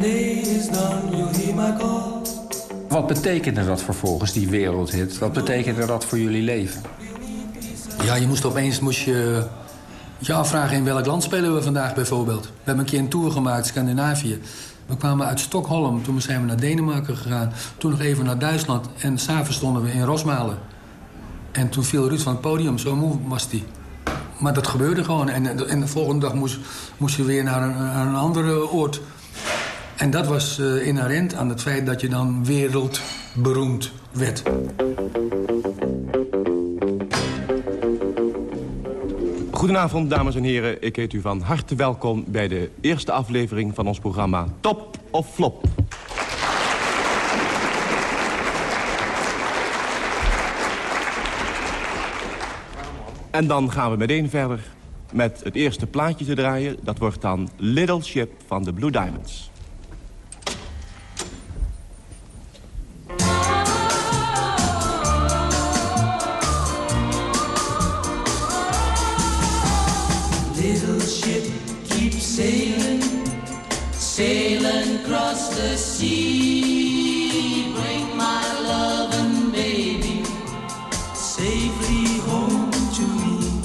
day is done, you'll hear my call. Wat betekende dat vervolgens, die wereldhit? Wat betekende dat voor jullie leven? Ja, je moest opeens moest je, je afvragen in welk land spelen we vandaag bijvoorbeeld. We hebben een keer een tour gemaakt, Scandinavië. We kwamen uit Stockholm, toen zijn we naar Denemarken gegaan. Toen nog even naar Duitsland en s'avonds stonden we in Rosmalen. En toen viel Ruud van het podium, zo moe was hij. Maar dat gebeurde gewoon. En, en de volgende dag moest, moest je weer naar een, naar een andere oord. En dat was uh, inherent aan het feit dat je dan wereldberoemd werd. Goedenavond, dames en heren. Ik heet u van harte welkom bij de eerste aflevering van ons programma Top of Flop. En dan gaan we meteen verder met het eerste plaatje te draaien. Dat wordt dan Little Ship van de Blue Diamonds. Sailing, sailing across the sea. Bring my love and baby safely home to me.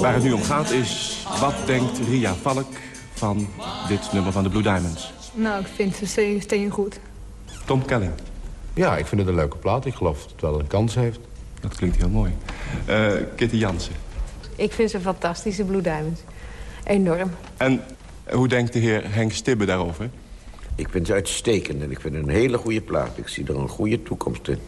Waar het nu om gaat is, wat denkt Ria Valk van dit nummer van de Blue Diamonds? Nou, ik vind ze steen, steen goed. Tom Kelling. Ja, ik vind het een leuke plaat. Ik geloof dat het wel een kans heeft. Dat klinkt heel mooi. Eh, Kitty Jansen. Ik vind ze fantastische Blue Diamonds. Enorm. En hoe denkt de heer Henk Stibbe daarover? Ik vind ze uitstekend en ik vind het een hele goede plaat. Ik zie er een goede toekomst in.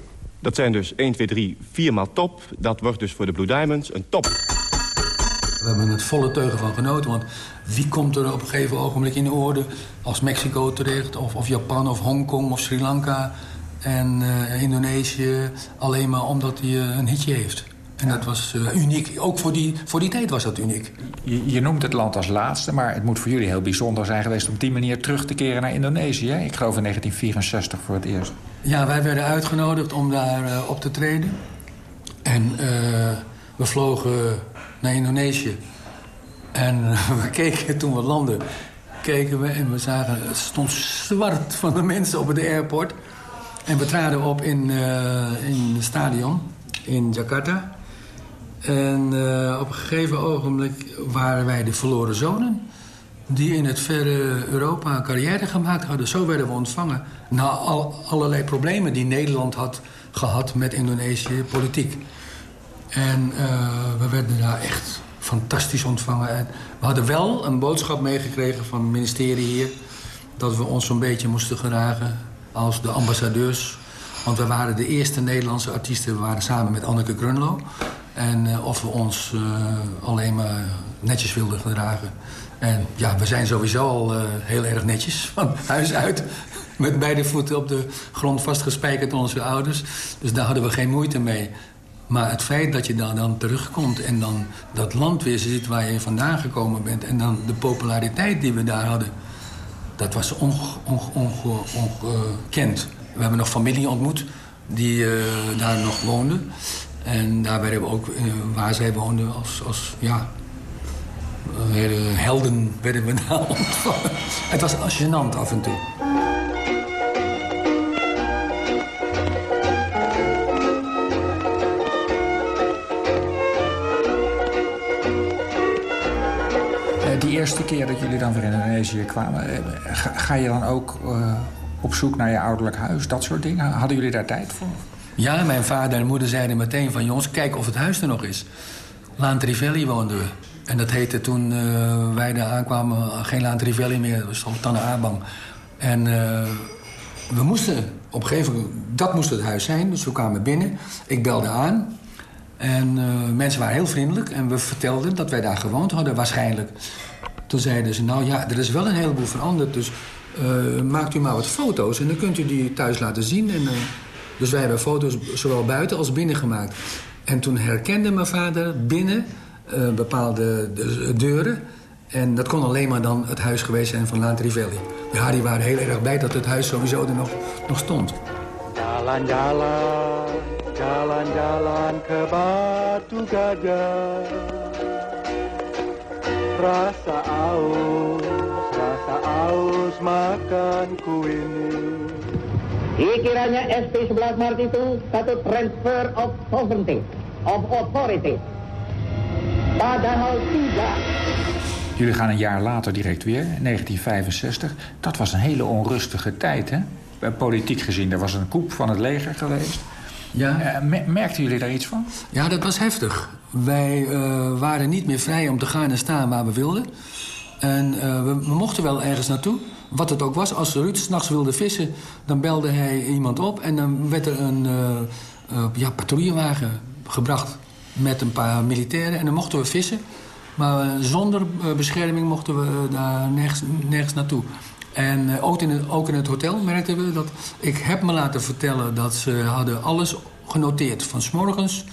Dat zijn dus 1, 2, 3, 4 maal top. Dat wordt dus voor de Blue Diamonds een top. We hebben het volle teugen van genoten. Want wie komt er op een gegeven ogenblik in de orde als Mexico terecht... of, of Japan of Hongkong of Sri Lanka en eh, Indonesië... alleen maar omdat hij eh, een hitje heeft. En dat was eh, uniek. Ook voor die, voor die tijd was dat uniek. Je, je noemt het land als laatste, maar het moet voor jullie heel bijzonder zijn geweest... om op die manier terug te keren naar Indonesië. Ik geloof in 1964 voor het eerst. Ja, wij werden uitgenodigd om daar eh, op te treden. En eh, we vlogen naar Indonesië. En we keken toen we landden, keken we en we zagen... het stond zwart van de mensen op het airport. En we traden op in, in het stadion in Jakarta. En eh, op een gegeven ogenblik waren wij de verloren zonen... die in het verre Europa een carrière gemaakt hadden. Zo werden we ontvangen. Na al, allerlei problemen die Nederland had gehad met Indonesië, politiek. En eh, we werden daar echt fantastisch ontvangen. En we hadden wel een boodschap meegekregen van het ministerie hier... dat we ons zo'n beetje moesten gedragen als de ambassadeurs. Want we waren de eerste Nederlandse artiesten. We waren samen met Anneke Grunlo. En eh, of we ons eh, alleen maar netjes wilden gedragen. En ja, we zijn sowieso al eh, heel erg netjes van huis uit. Met beide voeten op de grond vastgespijkerd door onze ouders. Dus daar hadden we geen moeite mee. Maar het feit dat je dan, dan terugkomt en dan dat land weer ziet waar je vandaan gekomen bent... en dan de populariteit die we daar hadden, dat was onge- onge- onge- ongekend. We hebben nog familie ontmoet die daar nog woonde. En daar werden we ook, eh, waar zij woonden, als, als ja, eh, helden werden we daar. Het was gênant af en toe. Eh, die eerste keer dat jullie dan weer in Indonesië kwamen... ga, je dan ook op zoek naar je ouderlijk huis? Dat soort dingen? Hadden jullie daar tijd voor? Ja, mijn vader en moeder zeiden meteen van... jongens, kijk of het huis er nog is. Laan Trivelli woonden we. En dat heette toen eh, wij daar aankwamen geen Laan Trivelli meer. Dat was Tanne Abang. En eh, we moesten op een gegeven moment... Dat moest het huis zijn, dus we kwamen binnen. Ik belde aan. En eh, mensen waren heel vriendelijk. En we vertelden dat wij daar gewoond hadden, waarschijnlijk. Toen zeiden ze, nou ja, er is wel een heleboel veranderd. Dus maakt u maar wat foto's en dan kunt u die thuis laten zien. En, dus wij hebben foto's zowel buiten als binnen gemaakt. En toen herkende mijn vader binnen eh, bepaalde de- deuren. En dat kon alleen maar dan het huis geweest zijn van Laan Trivelli. Ja, die waren heel erg blij dat het huis sowieso er nog, nog stond. Jalan-jalan, jalan-jalan ke Batu Gajah Rasa aus, rasa aus makan Kiranya SP11 Maret itu satu transfer of sovereignty, of authority. Padahal tidak. Jullie gaan een jaar later direct weer, in 1965. Dat was een hele onrustige tijd, hè? Eh, Politiek gezien, er was een coup van het leger geweest. Ja. Eh, me- merkten jullie daar iets van? Ja, dat was heftig. Wij eh, waren niet meer vrij om te gaan en staan waar we wilden. En eh, we mochten wel ergens naartoe. Wat het ook was, als Ruud s'nachts wilde vissen... dan belde hij iemand op en dan werd er een eh, ja, patrouillewagen gebracht... met een paar militairen en dan mochten we vissen. Maar eh, zonder bescherming mochten we daar nergens, nergens naartoe. En ook, in het, ook in het hotel merkten we dat... Ik heb me laten vertellen dat ze hadden alles genoteerd. Van s morgens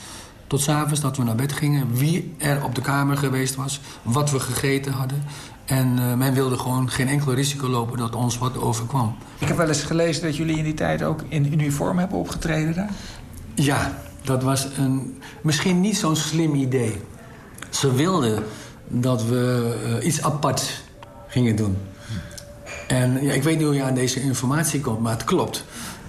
tot s avonds dat we naar bed gingen. Wie er op de kamer geweest was. Wat we gegeten hadden. En eh, men wilde gewoon geen enkel risico lopen dat ons wat overkwam. Ik heb wel eens gelezen dat jullie in die tijd ook in uniform hebben opgetreden daar. Ja, dat was een, misschien niet zo'n slim idee. Ze wilden dat we eh, iets apart gingen doen. En ja, ik weet niet hoe je aan deze informatie komt, maar het klopt.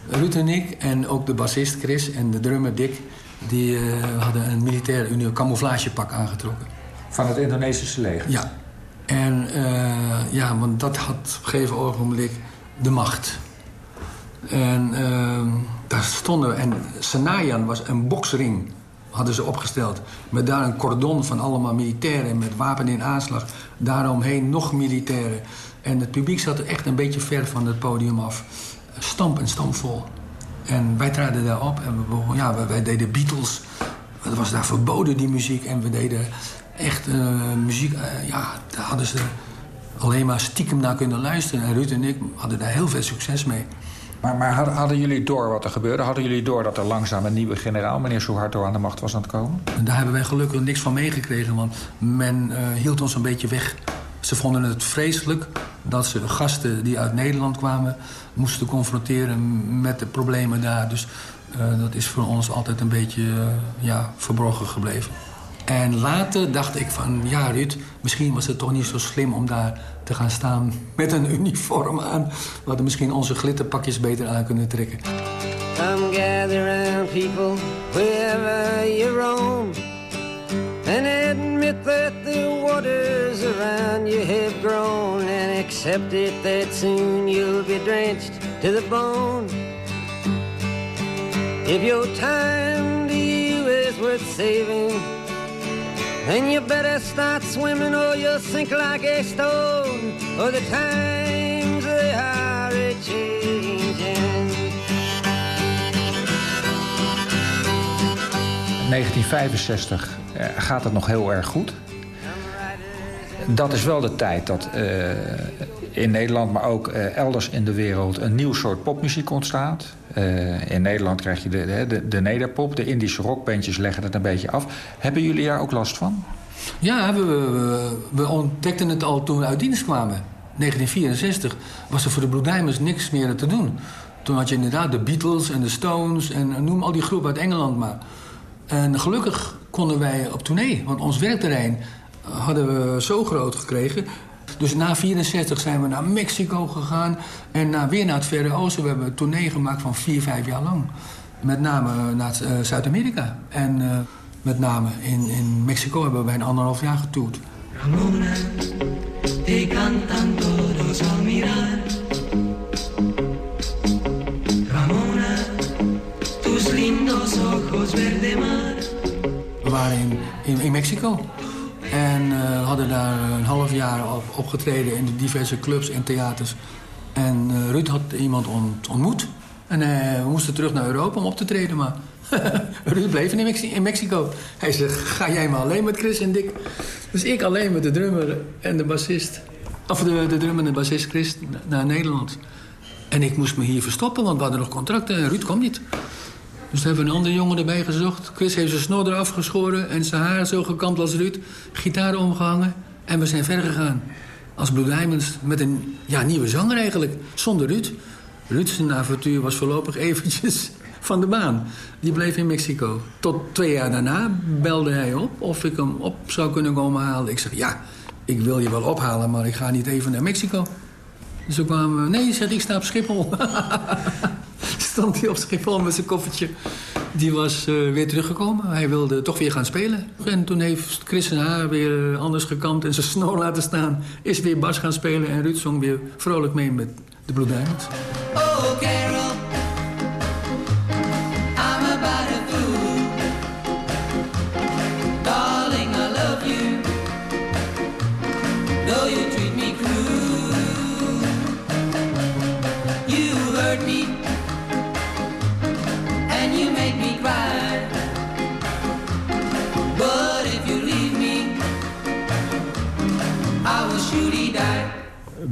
Ruud en ik en ook de bassist Chris en de drummer Dick... die eh, hadden een militair camouflagepak aangetrokken. Van het Indonesische leger? Ja. En eh, ja, want dat had op een gegeven ogenblik de macht. En ehm, daar stonden we. En Senayan was een boksring, hadden ze opgesteld. Met daar een cordon van allemaal militairen met wapen in aanslag. Daaromheen nog militairen. En het publiek zat er echt een beetje ver van het podium af. Stamp en stampvol. En wij traden daar op en we, ja, wij, wij deden Beatles. Het was daar verboden, die muziek. En we deden echt eh, muziek, eh, ja, daar hadden ze alleen maar stiekem naar kunnen luisteren. En Ruud en ik hadden daar heel veel succes mee. Maar, maar hadden, hadden jullie door wat er gebeurde? Hadden jullie door dat er langzaam een nieuwe generaal, meneer Suharto, aan de macht was aan het komen? En daar hebben wij gelukkig niks van meegekregen, want men eh, hield ons een beetje weg. Ze vonden het vreselijk dat ze gasten die uit Nederland kwamen... moesten confronteren met de problemen daar. Dus dat is voor ons altijd een beetje ja, verborgen gebleven. En later dacht ik van, ja Ruud, misschien was het toch niet zo slim om daar te gaan staan met een uniform aan. We hadden misschien onze glitterpakjes beter aan kunnen trekken. Come gather round people wherever you roam And admit that the waters around you have grown And accept it that soon you'll be drenched to the bone If your time to you is worth saving Then you better start swimming or you'll sink like a stone Or the times they are a-changing 1965 eh, gaat het nog heel erg goed. Dat is wel de tijd dat eh, in Nederland, maar ook eh, elders in de wereld... een nieuw soort popmuziek ontstaat. Eh, in Nederland krijg je de, de, de nederpop. De Indische rockbandjes leggen het een beetje af. Hebben jullie daar ook last van? Ja, we, we, we ontdekten het al toen we uit dienst kwamen. 1964 was er voor de Blue niks meer te doen. Toen had je inderdaad de Beatles en de Stones en noem al die groepen uit Engeland maar. En gelukkig konden wij op tournee, want ons werkterrein hadden we zo groot gekregen. Dus na 64 zijn we naar Mexico gegaan en na, weer naar het Verre Oosten. We hebben een tournee gemaakt van vier, vijf jaar lang. Met name naar uh, Zuid-Amerika. En uh, met name in, in Mexico hebben wij een anderhalf jaar getoerd. Ramona, te cantan todos al mirar. Ramona, tus lindos ojos verde mar. We waren in, in, in Mexico. En uh, hadden daar een half jaar op, opgetreden in de diverse clubs en theaters. En uh, Ruud had iemand ont, ontmoet. En uh, we moesten terug naar Europa om op te treden, maar Ruud bleef in, in Mexico. Hij zei, ga jij maar alleen met Chris en Dick? Dus ik alleen met de drummer en de bassist. Of de, de drummer en de bassist Chris naar Nederland. En ik moest me hier verstoppen, want we hadden nog contracten en Ruud kwam niet. Dus hebben een andere jongen erbij gezocht. Chris heeft zijn snor eraf geschoren en zijn haar zo gekamd als Ruud. Gitaar omgehangen en we zijn verder gegaan. Als Blue Diamonds met een ja, nieuwe zanger eigenlijk, zonder Ruud. Ruud zijn avontuur was voorlopig eventjes van de baan. Die bleef in Mexico. Tot twee jaar daarna belde hij op of ik hem op zou kunnen komen halen. Ik zeg, ja, ik wil je wel ophalen, maar ik ga niet even naar Mexico. Dus toen kwamen we, nee, zeg, ik sta op Schiphol. stond hij op Schiphol met zijn koffertje. Die was uh, weer teruggekomen. Hij wilde toch weer gaan spelen. En toen heeft Chris zijn haar weer uh, anders gekamd en zijn snor laten staan. Is weer bas gaan spelen en Ruud zong weer vrolijk mee met de Blue. Oh, Carol,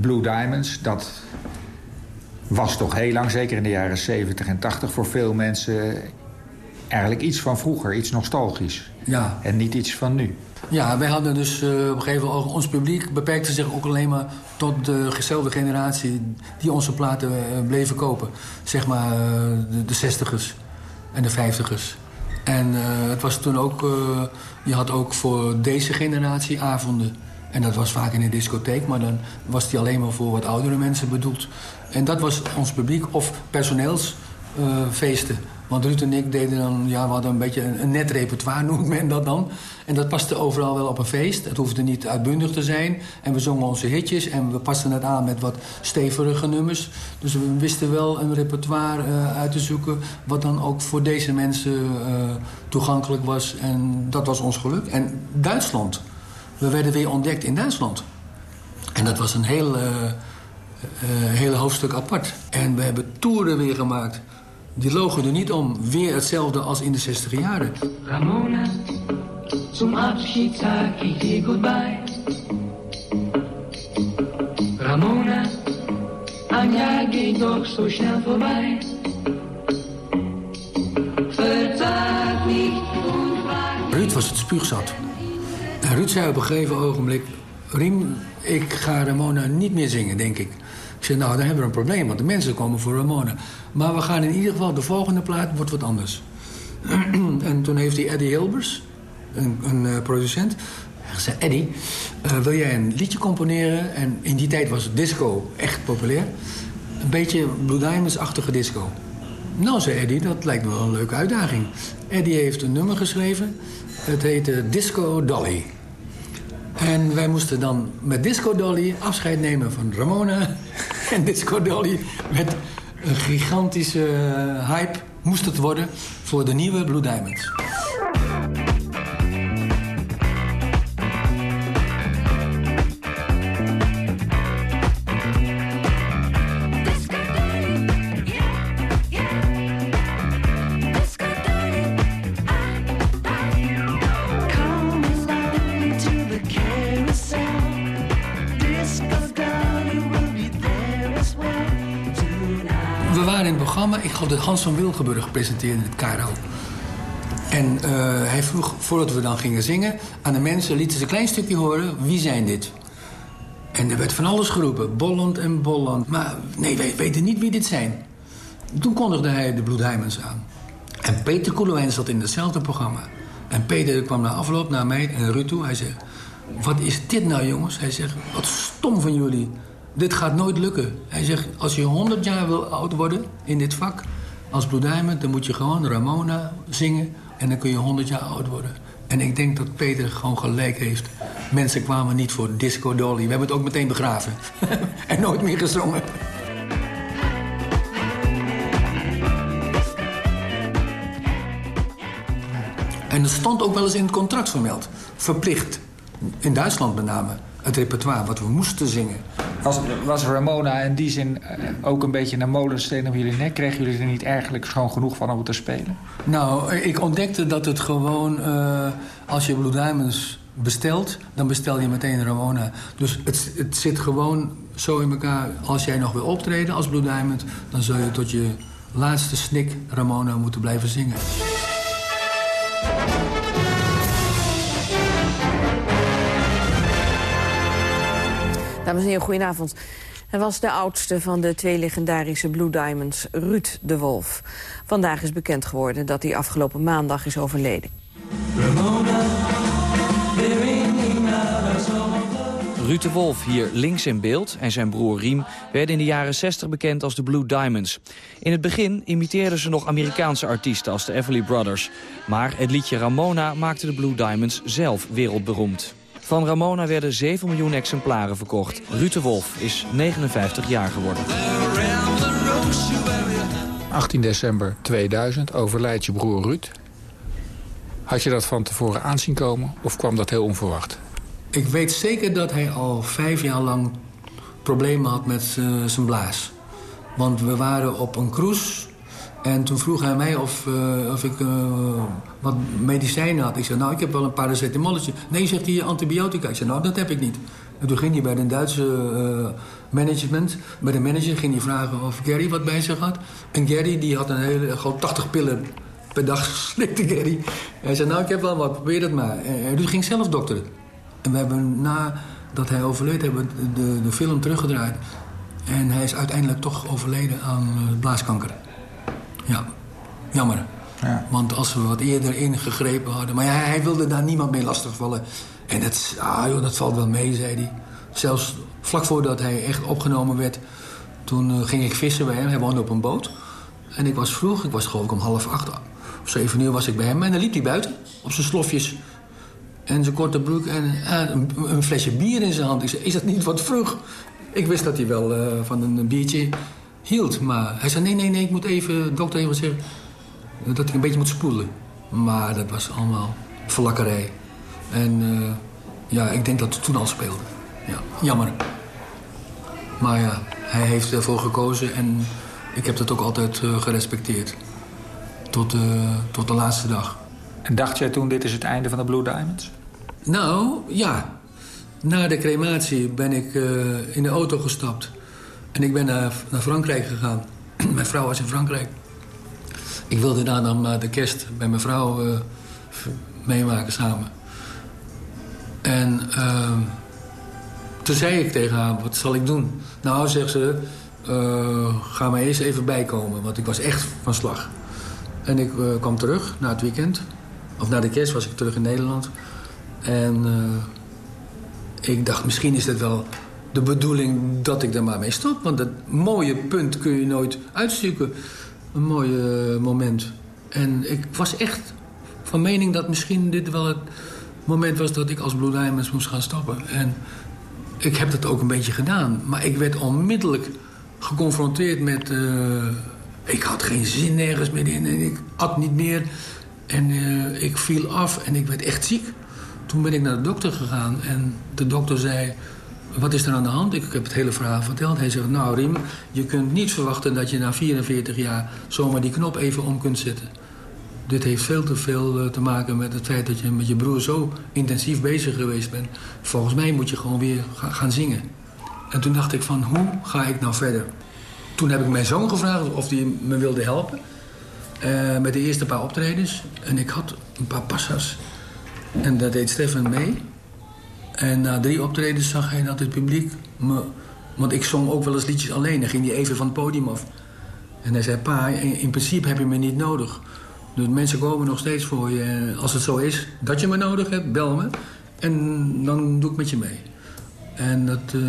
Blue Diamonds, dat was toch heel lang, zeker in de jaren 70 en 80... voor veel mensen eigenlijk iets van vroeger, iets nostalgisch. Ja. En niet iets van nu. Ja, wij hadden dus uh, op een gegeven moment... ons publiek beperkte zich ook alleen maar tot dezelfde generatie... die onze platen uh, bleven kopen. Zeg maar uh, de, de 60ers en de 50ers. En eh, het was toen ook... eh, je had ook voor deze generatie avonden. En dat was vaak in een discotheek, maar dan was die alleen maar voor wat oudere mensen bedoeld. En dat was ons publiek of personeelsfeesten. Want Ruud en ik deden dan, ja, we hadden een beetje een, net repertoire, noemt men dat dan. En dat paste overal wel op een feest. Het hoefde niet uitbundig te zijn. En we zongen onze hitjes en we pasten het aan met wat stevige nummers. Dus we wisten wel een repertoire eh, uit te zoeken... wat dan ook voor deze mensen eh, toegankelijk was. En dat was ons geluk. En Duitsland. We werden weer ontdekt in Duitsland. En dat was een heel, eh, eh, hele hoofdstuk apart. En we hebben toeren weer gemaakt. Die logen er niet om. Weer hetzelfde als in de 60 jaren. Ramona, zum Abschied sag dir goodbye. Ramona, ein Jahr geht doch so schnell vorbei. Verzag nicht und frag Ruud was het spuugzat. En Ruud zei op een gegeven ogenblik... Riem, ik ga Ramona niet meer zingen, denk ik. Ik zei, nou, dan hebben we een probleem, want de mensen komen voor Ramona. Maar we gaan in ieder geval, de volgende plaat wordt wat anders. en toen heeft hij Eddie Hilbers, een, een eh, producent... gezegd, Eddie, eh, wil jij een liedje componeren? En in die tijd was disco echt populair. Een beetje Blue Diamonds-achtige disco. Nou, zei Eddie, dat lijkt me wel een leuke uitdaging. Eddie heeft een nummer geschreven. Het heette Disco Dolly. En wij moesten dan met Disco Dolly afscheid nemen van Ramona. En Disco Dolly met een gigantische hype moest het worden voor de nieuwe Blue Diamonds. Geloof dat Hans van Wilgenburg presenteerde het KRO. En eh, hij vroeg, voordat we dan gingen zingen... aan de mensen lieten ze een klein stukje horen, wie zijn dit? En er werd van alles geroepen, Bolland en Bolland. Maar nee, wij weten niet wie dit zijn. Toen kondigde hij de Blue Diamonds aan. En Peter Koelewijn zat in hetzelfde programma. En Peter kwam na afloop naar mij en Ruud toe. Hij zegt, wat is dit nou jongens? Hij zegt, wat stom van jullie. Dit gaat nooit lukken. Hij zegt, als je 100 jaar wil oud worden in dit vak... als Blue Diamond, dan moet je gewoon Ramona zingen... en dan kun je 100 jaar oud worden. En ik denk dat Peter gewoon gelijk heeft. Mensen kwamen niet voor Disco Dolly. We hebben het ook meteen begraven. en nooit meer gezongen. En het stond ook wel eens in het contract vermeld. Verplicht. In Duitsland met name. Het repertoire wat we moesten zingen. Was, was Ramona in die zin eh, ook een beetje een molensteen op jullie nek? Kregen jullie er niet eigenlijk gewoon genoeg van om te spelen? Nou, ik ontdekte dat het gewoon... eh, als je Blue Diamonds bestelt, dan bestel je meteen Ramona. Dus het, het zit gewoon zo in elkaar. Als jij nog wil optreden als Blue Diamond... dan zul je tot je laatste snik Ramona moeten blijven zingen. Dames en heren, goedenavond. Hij was de oudste van de twee legendarische Blue Diamonds, Ruud de Wolf. Vandaag is bekend geworden dat hij afgelopen maandag is overleden. Ruud de Wolf, hier links in beeld, en zijn broer Riem... werden in de jaren 60 bekend als de Blue Diamonds. In het begin imiteerden ze nog Amerikaanse artiesten als de Everly Brothers. Maar het liedje Ramona maakte de Blue Diamonds zelf wereldberoemd. Van Ramona werden 7 miljoen exemplaren verkocht. Ruud de Wolf is 59 jaar geworden. 18 december 2000 overlijdt je broer Ruud. Had je dat van tevoren aanzien komen of kwam dat heel onverwacht? Ik weet zeker dat hij al vijf jaar lang problemen had met eh, zijn blaas. Want we waren op een cruise en toen vroeg hij mij of, eh, of ik eh, wat medicijnen had. Ik zei, nou, ik heb wel een paracetamolletje. Nee, zegt hij, antibiotica. Ik zei, nou, dat heb ik niet. En toen ging hij bij de Duitse eh, management, bij de manager, ging hij vragen of Gary wat bij zich had. En Gary, die had een hele, gewoon 80 pillen per dag slikte Gary. Hij zei, nou, ik heb wel wat, probeer dat maar. En en Ruud ging zelf dokteren. En we hebben nadat hij overleed, hebben de, de film teruggedraaid. En hij is uiteindelijk toch overleden aan blaaskanker. Ja, jammer. Want als we wat eerder ingegrepen hadden... Maar ja, hij wilde daar niemand mee lastigvallen. En het, ah, joh, dat valt wel mee, zei hij. Zelfs vlak voordat hij echt opgenomen werd... toen eh, ging ik vissen bij hem. Hij woonde op een boot. En ik was vroeg, ik was geloof ik om half acht of zeven uur was ik bij hem. En dan liep hij buiten, op zijn slofjes. En zijn korte broek en eh, een, een flesje bier in zijn hand. Ik zei, is dat niet wat vroeg? Ik wist dat hij wel eh, van een biertje hield. Maar hij zei, nee, nee, nee, ik moet even, de dokter even zeggen... dat ik een beetje moet spoelen. Maar dat was allemaal vlakkerij. En eh, ja, ik denk dat het toen al speelde. Ja, jammer. Maar ja, hij heeft ervoor gekozen en ik heb dat ook altijd eh, gerespecteerd. Tot, eh, tot de laatste dag. En dacht jij toen, dit is het einde van de Blue Diamonds? Nou, ja. Na de crematie ben ik in de auto gestapt. En ik ben naar, naar Frankrijk gegaan. mijn vrouw was in Frankrijk. Ik wilde daar dan de kerst bij mijn vrouw eh, meemaken samen. En ehm, toen zei ik tegen haar, wat zal ik doen? Nou, zegt ze, eh, ga maar eerst even bijkomen. Want ik was echt van slag. En ik eh, kwam terug na het weekend. Of na de kerst was ik terug in Nederland. En ik dacht, misschien is het wel de bedoeling dat ik er maar mee stop. Want dat mooie punt kun je nooit uitzoeken. Een mooi eh, moment. En ik was echt van mening dat misschien dit wel het moment was... dat ik als Blue moest gaan stoppen. En ik heb dat ook een beetje gedaan. Maar ik werd onmiddellijk geconfronteerd met... eh, ik had geen zin nergens meer in en ik at niet meer. En eh, ik viel af en ik werd echt ziek. Toen ben ik naar de dokter gegaan en de dokter zei... Wat is er aan de hand? Ik heb het hele verhaal verteld. Hij zegt, nou Riem, je kunt niet verwachten dat je na 44 jaar... zomaar die knop even om kunt zetten. Dit heeft veel te veel eh, te maken met het feit dat je met je broer zo intensief bezig geweest bent. Volgens mij moet je gewoon weer ga- gaan zingen. En toen dacht ik van, hoe ga ik nou verder? Toen heb ik mijn zoon gevraagd of hij me wilde helpen. eh, met de eerste paar optredens. En ik had een paar passas. En daar deed Stefan mee. En na drie optredens zag hij dat het publiek me... Want ik zong ook wel eens liedjes alleen. Dan ging hij even van het podium af. En hij zei, pa, in, in principe heb je me niet nodig. De mensen komen nog steeds voor je. En als het zo is dat je me nodig hebt, bel me. En dan doe ik met je mee. En dat, eh,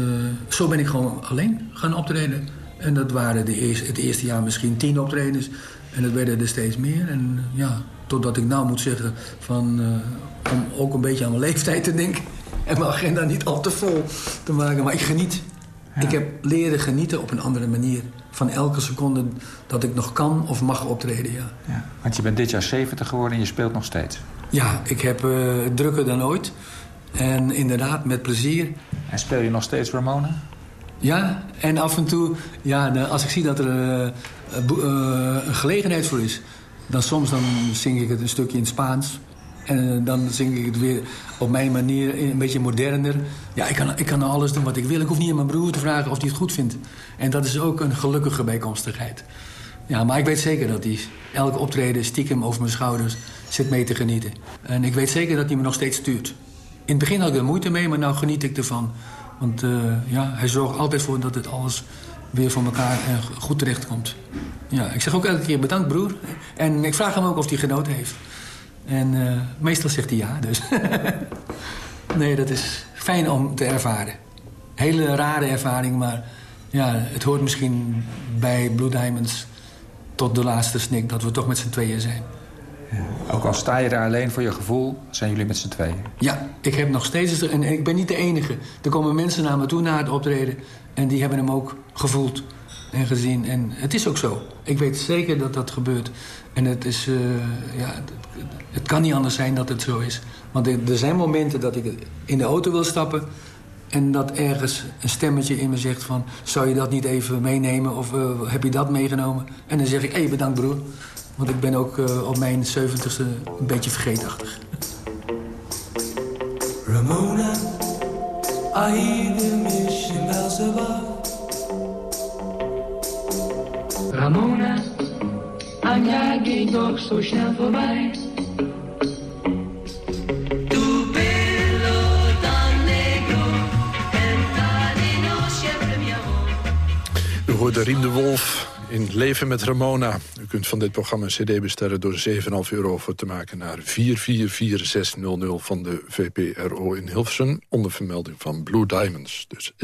zo ben ik gewoon alleen gaan optreden. En dat waren de eerste, het eerste jaar misschien tien optredens. En dat werden er steeds meer. En ja, totdat ik nou moet zeggen van... eh, om ook een beetje aan mijn leeftijd te denken. En mijn agenda niet al te vol te maken. Maar ik geniet. Ik heb leren genieten op een andere manier. Van elke seconde dat ik nog kan of mag optreden, ja. Ja, want je bent dit jaar 70 geworden en je speelt nog steeds. Ja, ik heb eh, drukker dan ooit. En inderdaad, met plezier. En speel je nog steeds Ramona? Ja, en af en toe, ja, nou, als ik zie dat er eh, eh, een gelegenheid voor is... dan soms dan zing ik het een stukje in Spaans. En eh, dan zing ik het weer op mijn manier, een beetje moderner. Ja, ik kan, ik kan nou alles doen wat ik wil. Ik hoef niet aan mijn broer te vragen of hij het goed vindt. En dat is ook een gelukkige bijkomstigheid. Ja, maar ik weet zeker dat hij elke optreden stiekem over mijn schouders zit mee te genieten. En ik weet zeker dat hij me nog steeds stuurt. In het begin had ik er moeite mee, maar nu geniet ik ervan. Want eh, ja, hij zorgt altijd voor dat het alles weer voor elkaar goed terecht komt. Ja, ik zeg ook elke keer bedankt broer. En ik vraag hem ook of hij genoten heeft. En eh, meestal zegt hij ja, dus. nee, dat is fijn om te ervaren. Hele rare ervaring, maar ja, het hoort misschien bij Blue Diamonds tot de laatste snik dat we toch met z'n tweeën zijn. Ook al sta je daar alleen voor je gevoel, zijn jullie met z'n tweeën. Ja, ik heb nog steeds... En ik ben niet de enige. Er komen mensen naar me toe na het optreden... en die hebben hem ook gevoeld en gezien. En het is ook zo. Ik weet zeker dat dat gebeurt. En het is... eh, ja, het, kan niet anders zijn dat het zo is. Want er, zijn momenten dat ik in de auto wil stappen... en dat ergens een stemmetje in me zegt van... zou je dat niet even meenemen of eh, heb je dat meegenomen? En dan zeg ik, hé, hey, bedankt broer. Want ik ben ook eh, op mijn 70ste een beetje vergeetachtig. Ramona. Entra di noche mi amor. U hoorde hoorde Riem de Wolf in Leven met Ramona. U kunt van dit programma een cd bestellen door 7,5 euro voor te maken... naar 444600 van de VPRO in Hilversum... onder vermelding van Blue Diamonds. Dus 7,5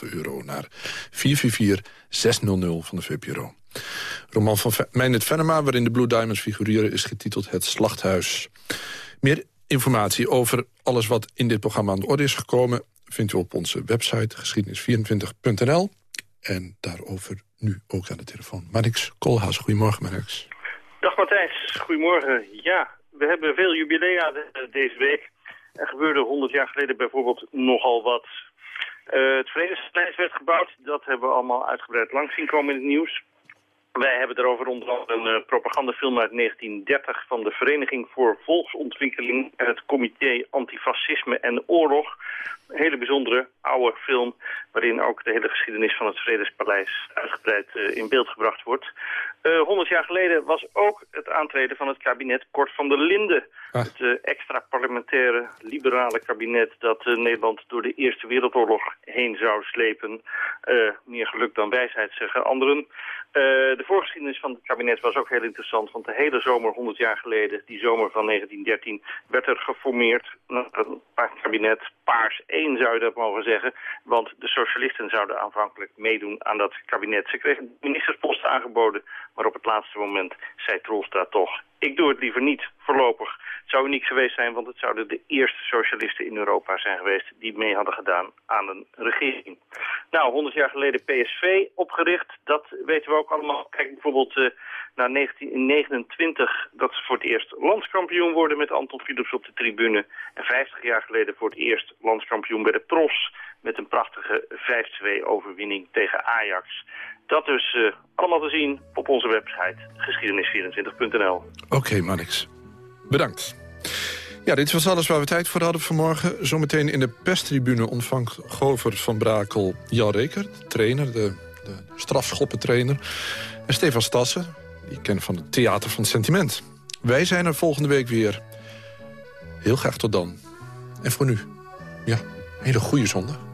euro naar 444600 van de VPRO. Roman van Meijnet Venema, waarin de Blue Diamonds figureren... is getiteld Het Slachthuis. Meer informatie over alles wat in dit programma aan de orde is gekomen... vindt u op onze website geschiedenis24.nl. En daarover nu ook aan de telefoon. Marix Koolhaas, goedemorgen Marix. Dag Matthijs, goedemorgen. Ja, we hebben veel jubilea de- deze week. Er gebeurde 100 jaar geleden bijvoorbeeld nogal wat. Eh, het Vredespaleis werd gebouwd. Dat hebben we allemaal uitgebreid langs zien komen in het nieuws. Wij hebben daarover onder andere een eh, propagandafilm uit 1930 van de Vereniging voor Volksontwikkeling en het Comité Antifascisme en Oorlog. Een hele bijzondere oude film waarin ook de hele geschiedenis van het Vredespaleis uitgebreid eh, in beeld gebracht wordt. Eh 100 jaar geleden was ook het aantreden van het kabinet Kort van der Linden. Het eh, extra parlementaire liberale kabinet dat Nederland door de Eerste Wereldoorlog heen zou slepen. Meer geluk dan wijsheid zeggen anderen. De voorgeschiedenis van het kabinet was ook heel interessant, want de hele zomer 100 jaar geleden, die zomer van 1913, werd er geformeerd een kabinet Paars 1 zou je dat mogen zeggen, want de socialisten zouden aanvankelijk meedoen aan dat kabinet. Ze kregen ministersposten aangeboden, maar op het laatste moment zei Troelstra toch, ik doe het liever niet, voorlopig. Het zou uniek geweest zijn, want het zouden de eerste socialisten in Europa zijn geweest die mee hadden gedaan aan een regering. Nou, 100 jaar geleden PSV opgericht, dat weten we ook allemaal. Kijk bijvoorbeeld eh, naar 1929, dat ze voor het eerst landskampioen worden met Anton Philips op de tribune. En 50 jaar geleden voor het eerst landskampioen bij de Tros met een prachtige 5-2 overwinning tegen Ajax. Dat dus eh, allemaal te zien op onze website geschiedenis24.nl. Oké, Marix. Bedankt. Ja, dit was alles waar we tijd voor hadden vanmorgen. Zometeen in de perstribune ontvangt Gover van Brakel Jan Reker... de trainer, de, de strafschoppentrainer. En Stefan Stassen, die ken van het Theater van het Sentiment. Wij zijn er volgende week weer. Heel graag tot dan. En voor nu, ja, hele goede zondag.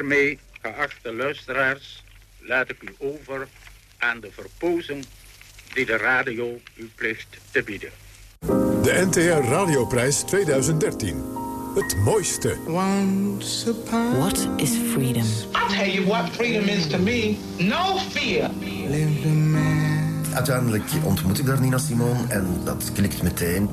Daarmee, geachte luisteraars, laat ik u over aan de verpozing die de radio u plicht te bieden. De NTR Radioprijs 2013. Het mooiste. What is freedom? I'll tell you what freedom is to me. No fear. Uiteindelijk ontmoet ik daar Nina Simone en dat klikt meteen.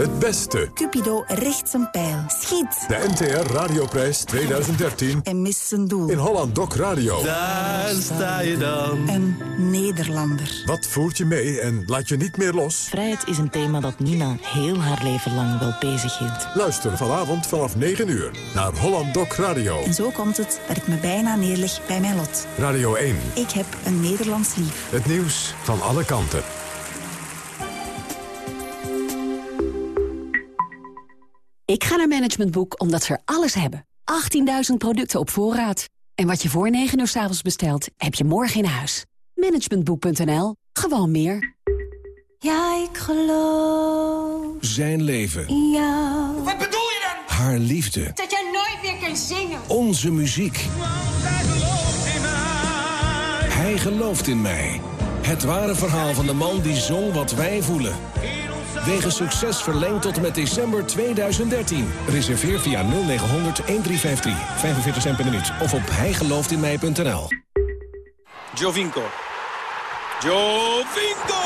Het beste. Cupido richt zijn pijl. Schiet. De NTR Radioprijs 2013. En mist zijn doel. In Holland Doc Radio. Daar sta je dan. Een Nederlander. Wat voert je mee en laat je niet meer los? Vrijheid is een thema dat Nina heel haar leven lang wel bezig hield. Luister vanavond vanaf 9 uur naar Holland Doc Radio. En zo komt het dat ik me bijna neerleg bij mijn lot. Radio 1. Ik heb een Nederlands lief. Het nieuws van alle kanten. Ik ga naar Management Boek omdat ze er alles hebben. 18.000 producten op voorraad. En wat je voor 9 uur s avonds bestelt, heb je morgen in huis. Managementboek.nl. Gewoon meer. Ja, ik geloof Zijn leven. in jou. Wat bedoel je dan? Haar liefde. Dat jij nooit meer kunt zingen. Onze muziek. Hij gelooft in mij. Het ware verhaal van de man die zong wat wij voelen. Wegens succes verlengd tot en met december 2013. Reserveer via 0900 1353. 45 cent per minuut. Of op hijgelooftinmij.nl. Jovinko. Jovinko!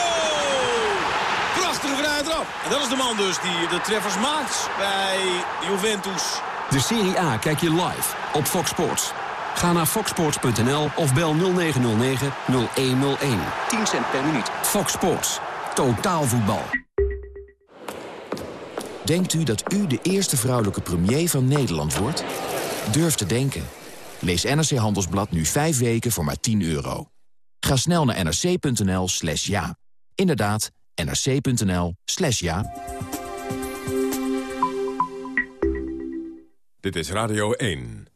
Prachtige vrije trap. En dat is de man dus die de treffers maakt bij Juventus. De Serie A kijk je live op Fox Sports. Ga naar foxsports.nl of bel 0909 0101. 10 cent per minuut. Fox Sports. Totaal voetbal. Denkt u dat u de eerste vrouwelijke premier van Nederland wordt? Durf te denken. Lees NRC Handelsblad nu 5 weken voor maar 10 euro. Ga snel naar nrc.nl slash ja. Inderdaad, nrc.nl slash ja. Dit is Radio 1.